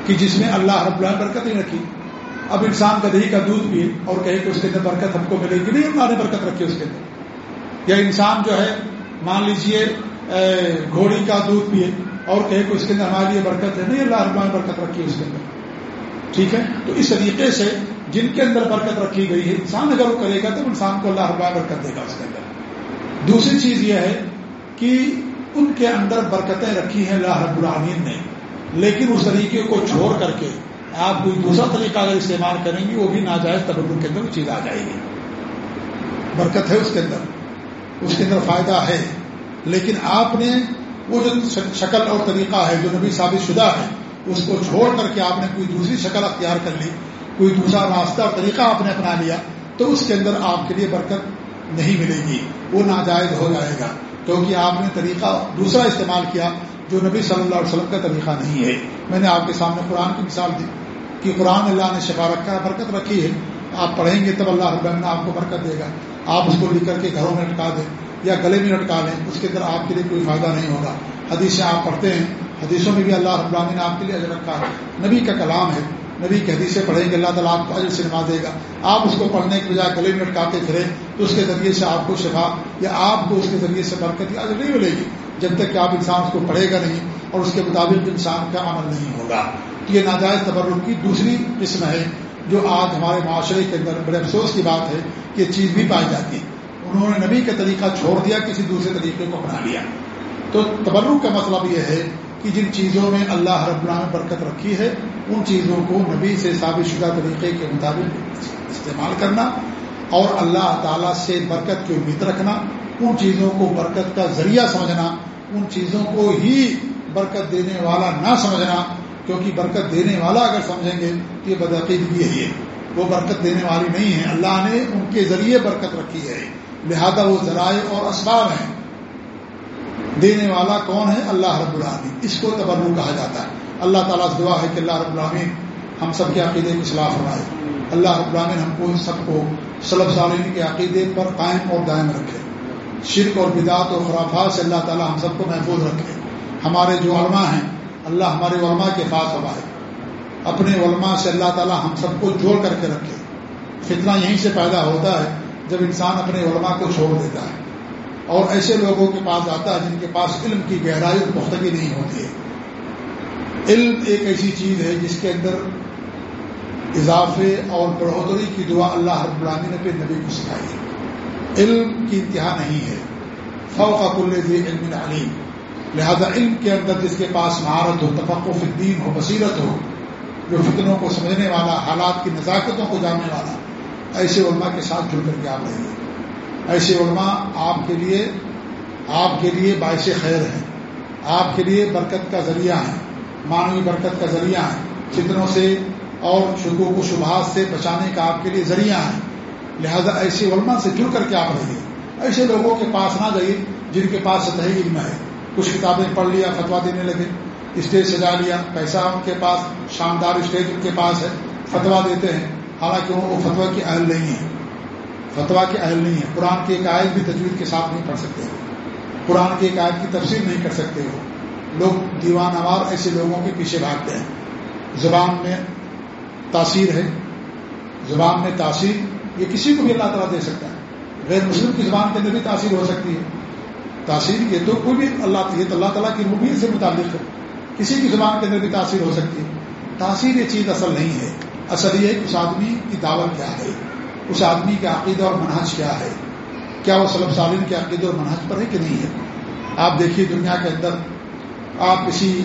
کہ جس میں اللہ رب العالمین برکت نہیں رکھی، اب انسان کا دہی کا دودھ پیے اور کہے کہ اس کے اندر برکت ہم کو ملے گی۔ نہیں، اللہ نے برکت رکھی اس کے اندر۔ یا انسان جو ہے، مان لیجیے گھوڑی کا دودھ پیے اور کہے کہ اس کے اندر ہمارے لیے برکت ہے۔ نہیں، اللہ رب برکت رکھی ہے اس کے اندر۔ ٹھیک ہے؟ تو اس طریقے سے جن کے اندر برکت رکھی گئی ہے، انسان اگر وہ کرے گا تو انسان کو اللہ رب برکت دے گا اس کے اندر۔ دوسری چیز یہ ہے کہ ان کے اندر برکتیں رکھی ہیں اللہ رب العالمین نے، لیکن اس طریقے کو چھوڑ کر کے آپ کوئی دوسرا طریقہ اگر استعمال کریں گے وہ بھی ناجائز تبدل کے اندر چیز آ جائے گی۔ برکت ہے اس کے اندر، اس کے اندر فائدہ ہے۔ لیکن آپ نے وہ جو شکل اور طریقہ ہے، جو نبی ثابت شدہ ہے، اس کو چھوڑ کر کے آپ نے کوئی دوسری شکل اختیار کر لی کوئی دوسرا راستہ اور طریقہ آپ نے اپنا لیا تو اس کے اندر آپ کے لیے برکت نہیں ملے گی، وہ ناجائز ہو جائے گا۔ کیونکہ آپ نے طریقہ دوسرا استعمال کیا جو نبی صلی اللہ علیہ وسلم کا طریقہ نہیں ہے۔ میں نے آپ کے سامنے قرآن کی مثال دی کہ قرآن اللہ نے شفا رکھا ہے برکت رکھی ہے۔ آپ پڑھیں گے تب اللہ رب نے آپ کو برکت دے گا۔ آپ اس کو لکھ کر کے گھروں میں لٹکا دیں یا گلے میں لٹکا لیں، اس کے اندر آپ کے لیے کوئی فائدہ نہیں ہوگا۔ حدیثیں آپ پڑھتے ہیں، حدیثوں میں بھی اللہ رب العالمین نے آپ کے لیے رکھا ہے۔ نبی کا کلام ہے نبی کی حدیثیں پڑھیں گے اللہ تعالیٰ آپ کو اجر سے نما دے گا۔ آپ اس کو پڑھنے کے بجائے گلے میں لٹکاتے پھریں تو اس کے ذریعے سے آپ کو شفا یا آپ کو اس کے ذریعے سے برکت یا اجر نہیں ملے گی جب تک کہ آپ انسان اس کو پڑھے گا نہیں اور اس کے مطابق انسان کا عمل نہیں ہوگا۔ تو یہ ناجائز تبرک کی دوسری قسم ہے جو آج ہمارے معاشرے کے اندر بڑے افسوس کی بات ہے کہ یہ چیز بھی پائی جاتی ہے۔ انہوں نے نبی کا طریقہ چھوڑ دیا، کسی دوسرے طریقے کو اپنا لیا۔ تو تبرک کا مطلب یہ ہے کہ جن چیزوں میں اللہ رب اللہ نے برکت رکھی ہے، ان چیزوں کو نبی سے ثابت شدہ طریقے کے مطابق استعمال کرنا اور اللہ تعالیٰ سے برکت کی امید رکھنا، ان چیزوں کو برکت کا ذریعہ سمجھنا، ان چیزوں کو ہی برکت دینے والا نہ سمجھنا، کیونکہ برکت دینے والا اگر سمجھیں گے تو یہ بدعقیدگی ہے۔ وہ برکت دینے والی نہیں ہے، اللہ نے ان کے ذریعے برکت رکھی ہے۔ لہذا وہ ذرائع اور اسباب ہیں۔ دینے والا کون ہے؟ اللہ رب العالمین۔ اس کو تبرو کہا جاتا ہے۔ اللہ تعالیٰ سے دعا ہے کہ اللہ رب العالمین ہم سب کے عقیدے کی صلاح فرمائے۔ اللہ رب العالمین ہم کو سب کو صلب صالین کے عقیدے پر قائم اور دائم رکھے۔ شرک اور بدعت اور خرافات سے اللہ تعالیٰ ہم سب کو محفوظ رکھے۔ ہمارے جو علماء ہیں، اللہ ہمارے علماء کے پاس ہوا اپنے علماء سے اللہ تعالیٰ ہم سب کو جوڑ کر کے رکھے۔ فتنہ یہیں سے پیدا ہوتا ہے جب انسان اپنے علماء کو چھوڑ دیتا ہے۔ اور ایسے لوگوں کے پاس آتا ہے جن کے پاس علم کی گہرائی پختگی نہیں ہوتی ہے۔ علم ایک ایسی چیز ہے جس کے اندر اضافے اور بڑھوتری کی دعا اللہ رب العالمین نے پھر نبی کو سکھائی۔ ہے علم کی انتہا نہیں ہے۔ فوق علم علیم۔ لہذا علم کے اندر جس کے پاس مہارت ہو تفقف الدین ہو، بصیرت ہو، جو فتنوں کو سمجھنے والا، حالات کی نزاکتوں کو جاننے والا، ایسے علماء کے ساتھ جڑ کر کے آپ رہیں گے۔ ایسے علماء آپ کے لیے آپ کے لیے باعث خیر ہیں۔ آپ کے لیے برکت کا ذریعہ ہیں۔ مانوی برکت کا ذریعہ ہیں۔ فتنوں سے اور شکو کو شبہات سے بچانے کا آپ کے لیے ذریعہ ہے لہذا ایسے علماء سے جڑ کر کے آپ رہیے۔ ایسے لوگوں کے پاس نہ جائیے جن کے پاس سطحی علم ہے۔ کچھ کتابیں پڑھ لیا فتوا دینے لگے، اسٹیج سجا لیا، پیسہ ان کے پاس، شاندار اسٹیج ان کے پاس ہے فتوا دیتے ہیں۔ حالانکہ وہ فتوا کی اہل نہیں ہے فتوا کے اہل نہیں ہے قرآن کی ایک آیت بھی تجویز کے ساتھ نہیں پڑھ سکتے۔ ہو قرآن کی ایک آیت کی تفسیر نہیں کر سکتے۔ ہو لوگ دیوان آوار ایسے لوگوں کے پیچھے بھاگتے ہیں۔ زبان میں تاثیر ہے۔ زبان میں تاثیر، یہ کسی کو بھی اللہ تعالیٰ دے سکتا ہے۔ غیر مسلم کی زبان کے اندر بھی تاثیر ہو سکتی ہے۔ تاثیر یہ تو کوئی بھی اللہ، یہ تو اللہ تعالیٰ کی روبیت سے متعلق ہے۔ کسی کی زبان کے اندر بھی تاثیر ہو سکتی ہے۔ تاثیر یہ چیز اصل نہیں ہے۔ اصل یہ اس آدمی کی دعوت کیا ہے۔ اس آدمی کا عقیدہ اور منحص کیا ہے؟ کیا وہ سلب سالین کے عقید اور منحص پر ہے کہ نہیں ہے؟ آپ دیکھیے دنیا کے اندر آپ کسی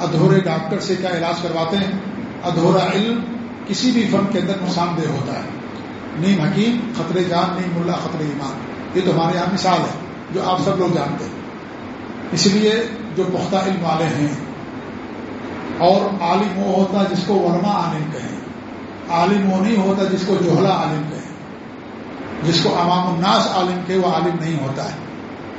ادھورے ڈاکٹر سے کیا علاج کرواتے ہیں؟ ادھورا علم کسی بھی فن کے اندر نقصان دہ ہوتا ہے۔ نیم حکیم، خطرے جان، نیم ملا، خطرے ایمان۔ یہ تو ہمارے یہاں مثال ہے، جو آپ سب لوگ جانتے ہیں۔ اس لیے جو پختہ علم والے ہیں، اور عالم وہ ہوتا ہے جس کو ورما عالم کہیں۔ عالم وہ نہیں ہوتا جس کو جوہلا عالم کہیں جس کو عوام الناس عالم کہے، وہ عالم نہیں ہوتا ہے۔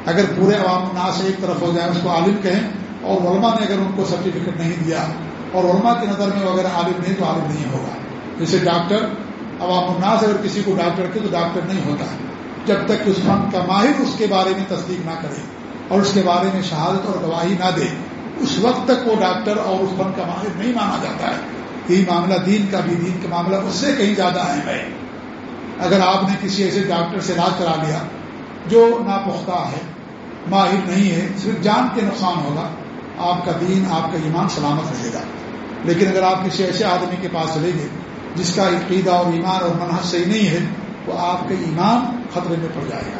اگر پورے عوام الناس ایک طرف ہو جائے اس کو عالم کہیں، اور علماء نے اگر ان کو سرٹیفکیٹ نہیں دیا، اور علماء کی نظر میں اگر عالم نہیں، تو عالم نہیں ہوگا۔ جیسے ڈاکٹر، عوام الناس اگر کسی کو ڈاکٹر کے تو ڈاکٹر نہیں ہوتا۔ ہے جب تک کہ اس فن کا ماہر اس کے بارے میں تصدیق نہ کرے، اور اس کے بارے میں شہادت اور گواہی نہ دے، اس وقت تک وہ ڈاکٹر اور اس فن کا ماہر نہیں مانا جاتا ہے۔ یہی معاملہ دین کا بھی، دین کا معاملہ اس سے کہیں زیادہ اہم ہے اگر آپ نے کسی ایسے ڈاکٹر سے علاج کرا لیا جو ناپختہ ہے، ماہر نہیں ہے، صرف جان کے نقصان ہوگا، آپ کا دین، آپ کا ایمان سلامت رہے گا۔ لیکن اگر آپ کسی ایسے آدمی کے پاس چلے گئے جس کا عقیدہ اور ایمان اور منحص صحیح نہیں ہے، تو آپ کا ایمان خطرے میں پڑ جائے گا۔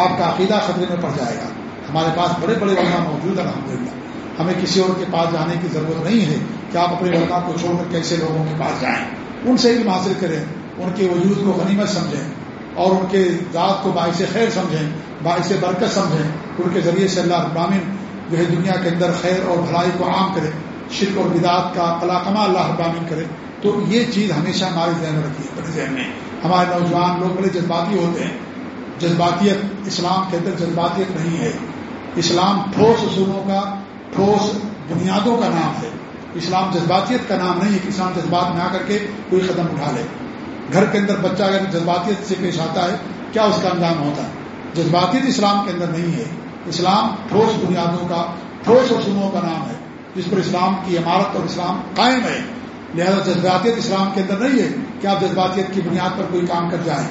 آپ کا عقیدہ خطرے میں پڑ جائے گا۔ ہمارے پاس بڑے بڑے علماء موجود ہیں الحمد للہ ہمیں کسی اور کے پاس جانے کی ضرورت نہیں ہے کہ آپ اپنے علماء کو چھوڑ کر کیسے لوگوں کے پاس جائیں۔ ان سے علم حاصل کریں، ان کے وجود کو غنیمت سمجھیں اور ان کے ذات کو باعث خیر سمجھیں، باعث برکت سمجھیں۔ ان کے ذریعے سے اللہ ابامن جو ہے دنیا کے اندر خیر اور بھلائی کو عام کرے، شرک اور بدعت کا کلاقما اللہ ابامن کرے۔ تو یہ چیز ہمیشہ ہمارے ذہن میں رکھی ہے اپنے ذہن میں۔ ہمارے نوجوان لوگ بڑے جذباتی ہوتے ہیں۔ جذباتیت اسلام کے اندر جذباتیت نہیں ہے۔ اسلام ٹھوس اصولوں کا ٹھوس بنیادوں کا نام ہے۔ اسلام جذباتیت کا نام نہیں ہے کہ اسلام جذبات میں آ کر کے کوئی قدم اٹھا لے۔ گھر کے اندر بچہ اگر جذباتیت سے پیش آتا ہے، کیا اس کا انجام ہوتا ہے؟ جذباتیت اسلام کے اندر نہیں ہے۔ اسلام ٹھوس بنیادوں کا، ٹھوس اصولوں کا نام ہے، جس پر اسلام کی عمارت اور اسلام قائم ہے۔ لہذا جذباتیت اسلام کے اندر نہیں ہے کہ آپ جذباتیت کی بنیاد پر کوئی کام کر جائیں۔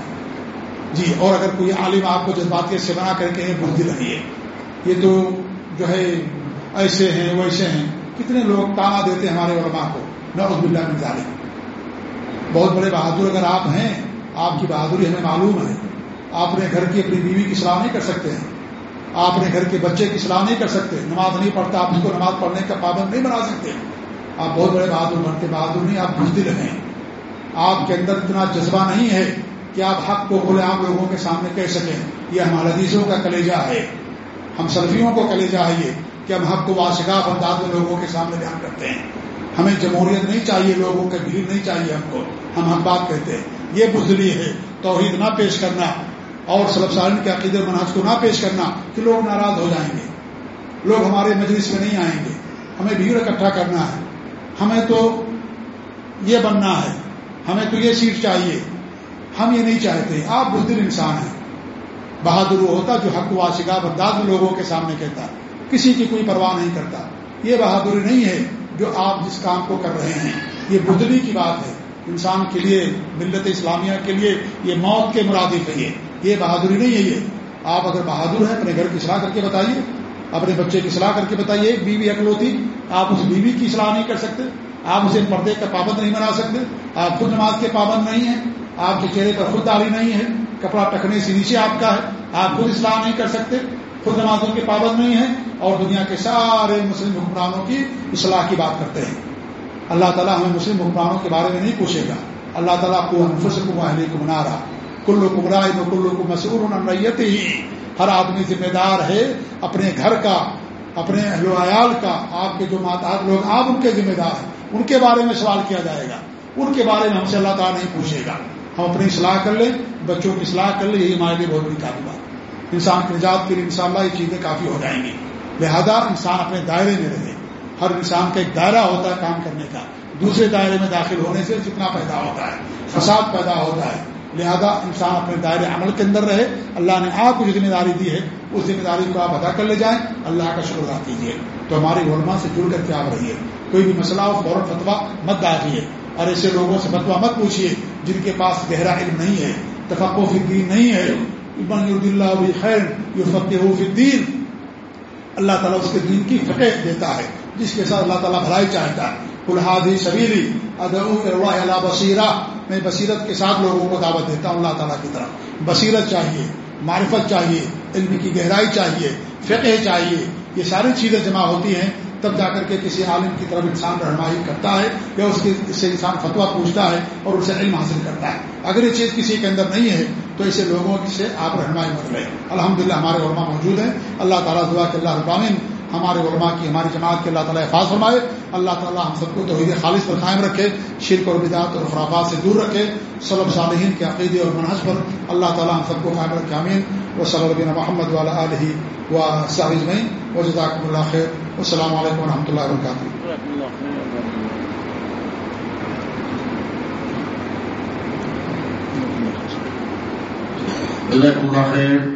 جی اور اگر کوئی عالم آپ کو جذباتیت سے بنا کر کے بردی رہی ہے۔ یہ تو جو ہے ایسے ہیں، ویسے ہیں۔ کتنے لوگ تانا دیتے ہیں ہمارے علماء کو؟ نہ عزب اللہ میں ظالم بہت بڑے بہادر اگر آپ ہیں، آپ کی بہادری ہمیں معلوم ہے۔ آپ اپنے گھر کی اپنی بیوی کی صلاح نہیں کر سکتے ہیں۔ آپ اپنے گھر کے بچے کی صلاح نہیں کر سکتے۔ نماز نہیں پڑھتا، آپ اس کو نماز پڑھنے کا پابند نہیں بنا سکتے۔ آپ بہت بڑے بہادر بنتے بہادر نہیں، آپ بجدل ہیں آپ کے اندر اتنا جذبہ نہیں ہے کہ آپ حق کو کھلے عام لوگوں کے سامنے کہہ سکیں، یہ ہمارے حدیثوں کا کلیجہ ہے۔ ہم سلفیوں کو کلیجہ ہے یہ۔ کہ ہم حق کو واشگاف انداز میں لوگوں کے سامنے بیان کرتے ہیں۔ ہمیں جمہوریت نہیں چاہیے، لوگوں کے بھیڑ نہیں چاہیے ہم کو۔ ہم ہم بات کہتے ہیں۔ یہ بزدلی ہے، توحید نہ پیش کرنا اور سلب سالن کے عقید مناج کو نہ پیش کرنا کہ لوگ ناراض ہو جائیں گے۔ لوگ ہمارے مجلس میں نہیں آئیں گے۔ ہمیں بھیڑ اکٹھا کرنا ہے۔ ہمیں تو یہ بننا ہے۔ ہمیں تو یہ سیٹ چاہیے۔ ہم یہ نہیں چاہتے۔ آپ بزدل انسان ہیں۔ بہادر وہ ہوتا جو حق واشگا برداد لوگوں کے سامنے کہتا ہے۔ کسی کی کوئی پرواہ نہیں کرتا۔ یہ بہادری نہیں ہے جو آپ جس کام کو کر رہے ہیں۔ یہ بدلی کی بات ہے۔ انسان کے لیے، ملت اسلامیہ کے لیے یہ موت کے مرادف ہے یہ۔ یہ بہادری نہیں ہے یہ۔ آپ اگر بہادر ہیں، اپنے گھر کی صلاح کر کے بتائیے۔ اپنے بچے کی صلاح کر کے بتائیے۔ ایک بیوی عقل ہوتی، آپ اس بیوی کی صلاح نہیں کر سکتے۔ آپ اسے پردے کا پابند نہیں بنا سکتے۔ آپ خود نماز کے پابند نہیں ہیں۔ آپ کے چہرے پر خود داری نہیں ہے۔ کپڑا ٹکنے سے نیچے آپ کا ہے۔ آپ خود اصلاح نہیں کر سکتے۔ خود نمازوں کے پابند نہیں ہیں اور دنیا کے سارے مسلم حکمرانوں کی اصلاح کی بات کرتے ہیں۔ اللہ تعالیٰ ہمیں مسلم حکمرانوں کے بارے میں نہیں پوچھے گا۔ اللہ تعالیٰ کو انفس کو اہلی کو بنا رہا کلو کمرا کلو کو مسور نیت ہی ہر آدمی ذمہ دار ہے اپنے گھر کا، اپنے اہل و عیال کا، آپ کے جو ماتحت لوگ، آپ ان کے ذمہ دار ہیں۔ ان کے بارے میں سوال کیا جائے گا۔ ان کے بارے میں ہم سے اللہ تعالیٰ نہیں پوچھے گا۔ ہم اپنی اصلاح کر لیں، بچوں کی اصلاح کر لیں یہی ہمارے لیے بہت بڑی کافی بات انسان کے نجات کے لیے ان اللہ یہ چیزیں کافی ہو جائیں گی۔ لہذا انسان اپنے دائرے میں رہے۔ ہر انسان کا ایک دائرہ ہوتا ہے کام کرنے کا۔ دوسرے دائرے میں داخل ہونے سے جتنا پیدا ہوتا ہے، فساد پیدا ہوتا ہے۔ لہذا انسان اپنے دائرے عمل کے اندر رہے۔ اللہ نے آپ کو جو ذمہ داری دی ہے، اس ذمہ داری کو آپ ادا کر لے جائیں۔ اللہ کا شکر ادا کیجیے تو ہماری علماء سے جڑ کر کے آپ رہیے کوئی بھی مسئلہ ہو، فوراً فتوا مت ڈالیے اور ایسے لوگوں سے فتوا مت پوچھیے جن کے پاس گہرا علم نہیں ہے تفقو فی الدین نہیں ہے۔ اللہ خیر یہ فتح الدین اللہ تعالیٰ اس کے دین کی فتح دیتا ہے، جس کے ساتھ اللہ تعالیٰ بھلائی چاہتا ہے۔ الحادی شبیری اللہ بصیرہ میں بصیرت کے ساتھ لوگوں کو دعوت دیتا ہوں اللہ تعالیٰ کی طرف۔ بصیرت چاہیے، معرفت چاہیے، علم کی گہرائی چاہیے، فقہ چاہیے، یہ ساری چیزیں جمع ہوتی ہیں۔ تب جا کر کے کسی عالم کی طرف انسان رہنمائی کرتا ہے یا اس کے اس سے انسان فتویٰ پوچھتا ہے اور اسے علم حاصل کرتا ہے۔ اگر یہ چیز کسی کے اندر نہیں ہے، تو اسے لوگوں سے آپ رہنمائی مت لیں۔ الحمد للہ ہمارے علماء موجود ہیں۔ اللہ تعالیٰ دعا کہ اللہ ابامن ہمارے علماء کی، ہماری جماعت کے اللہ تعالیٰ حفاظ فرمائے۔ اللہ تعالیٰ ہم سب کو توحید خالص پر قائم رکھے، شرک اور بدعت اور خرافات سے دور رکھے۔ صلب صالحین کے عقیدے اور منحص پر اللہ تعالیٰ ہم سب کو قائم رکھے امین و صلی محمد والا علیہ و صاحب میں و جزاکم اللہ خیر۔ السلام علیکم و رحمۃ اللہ وبرکاتہ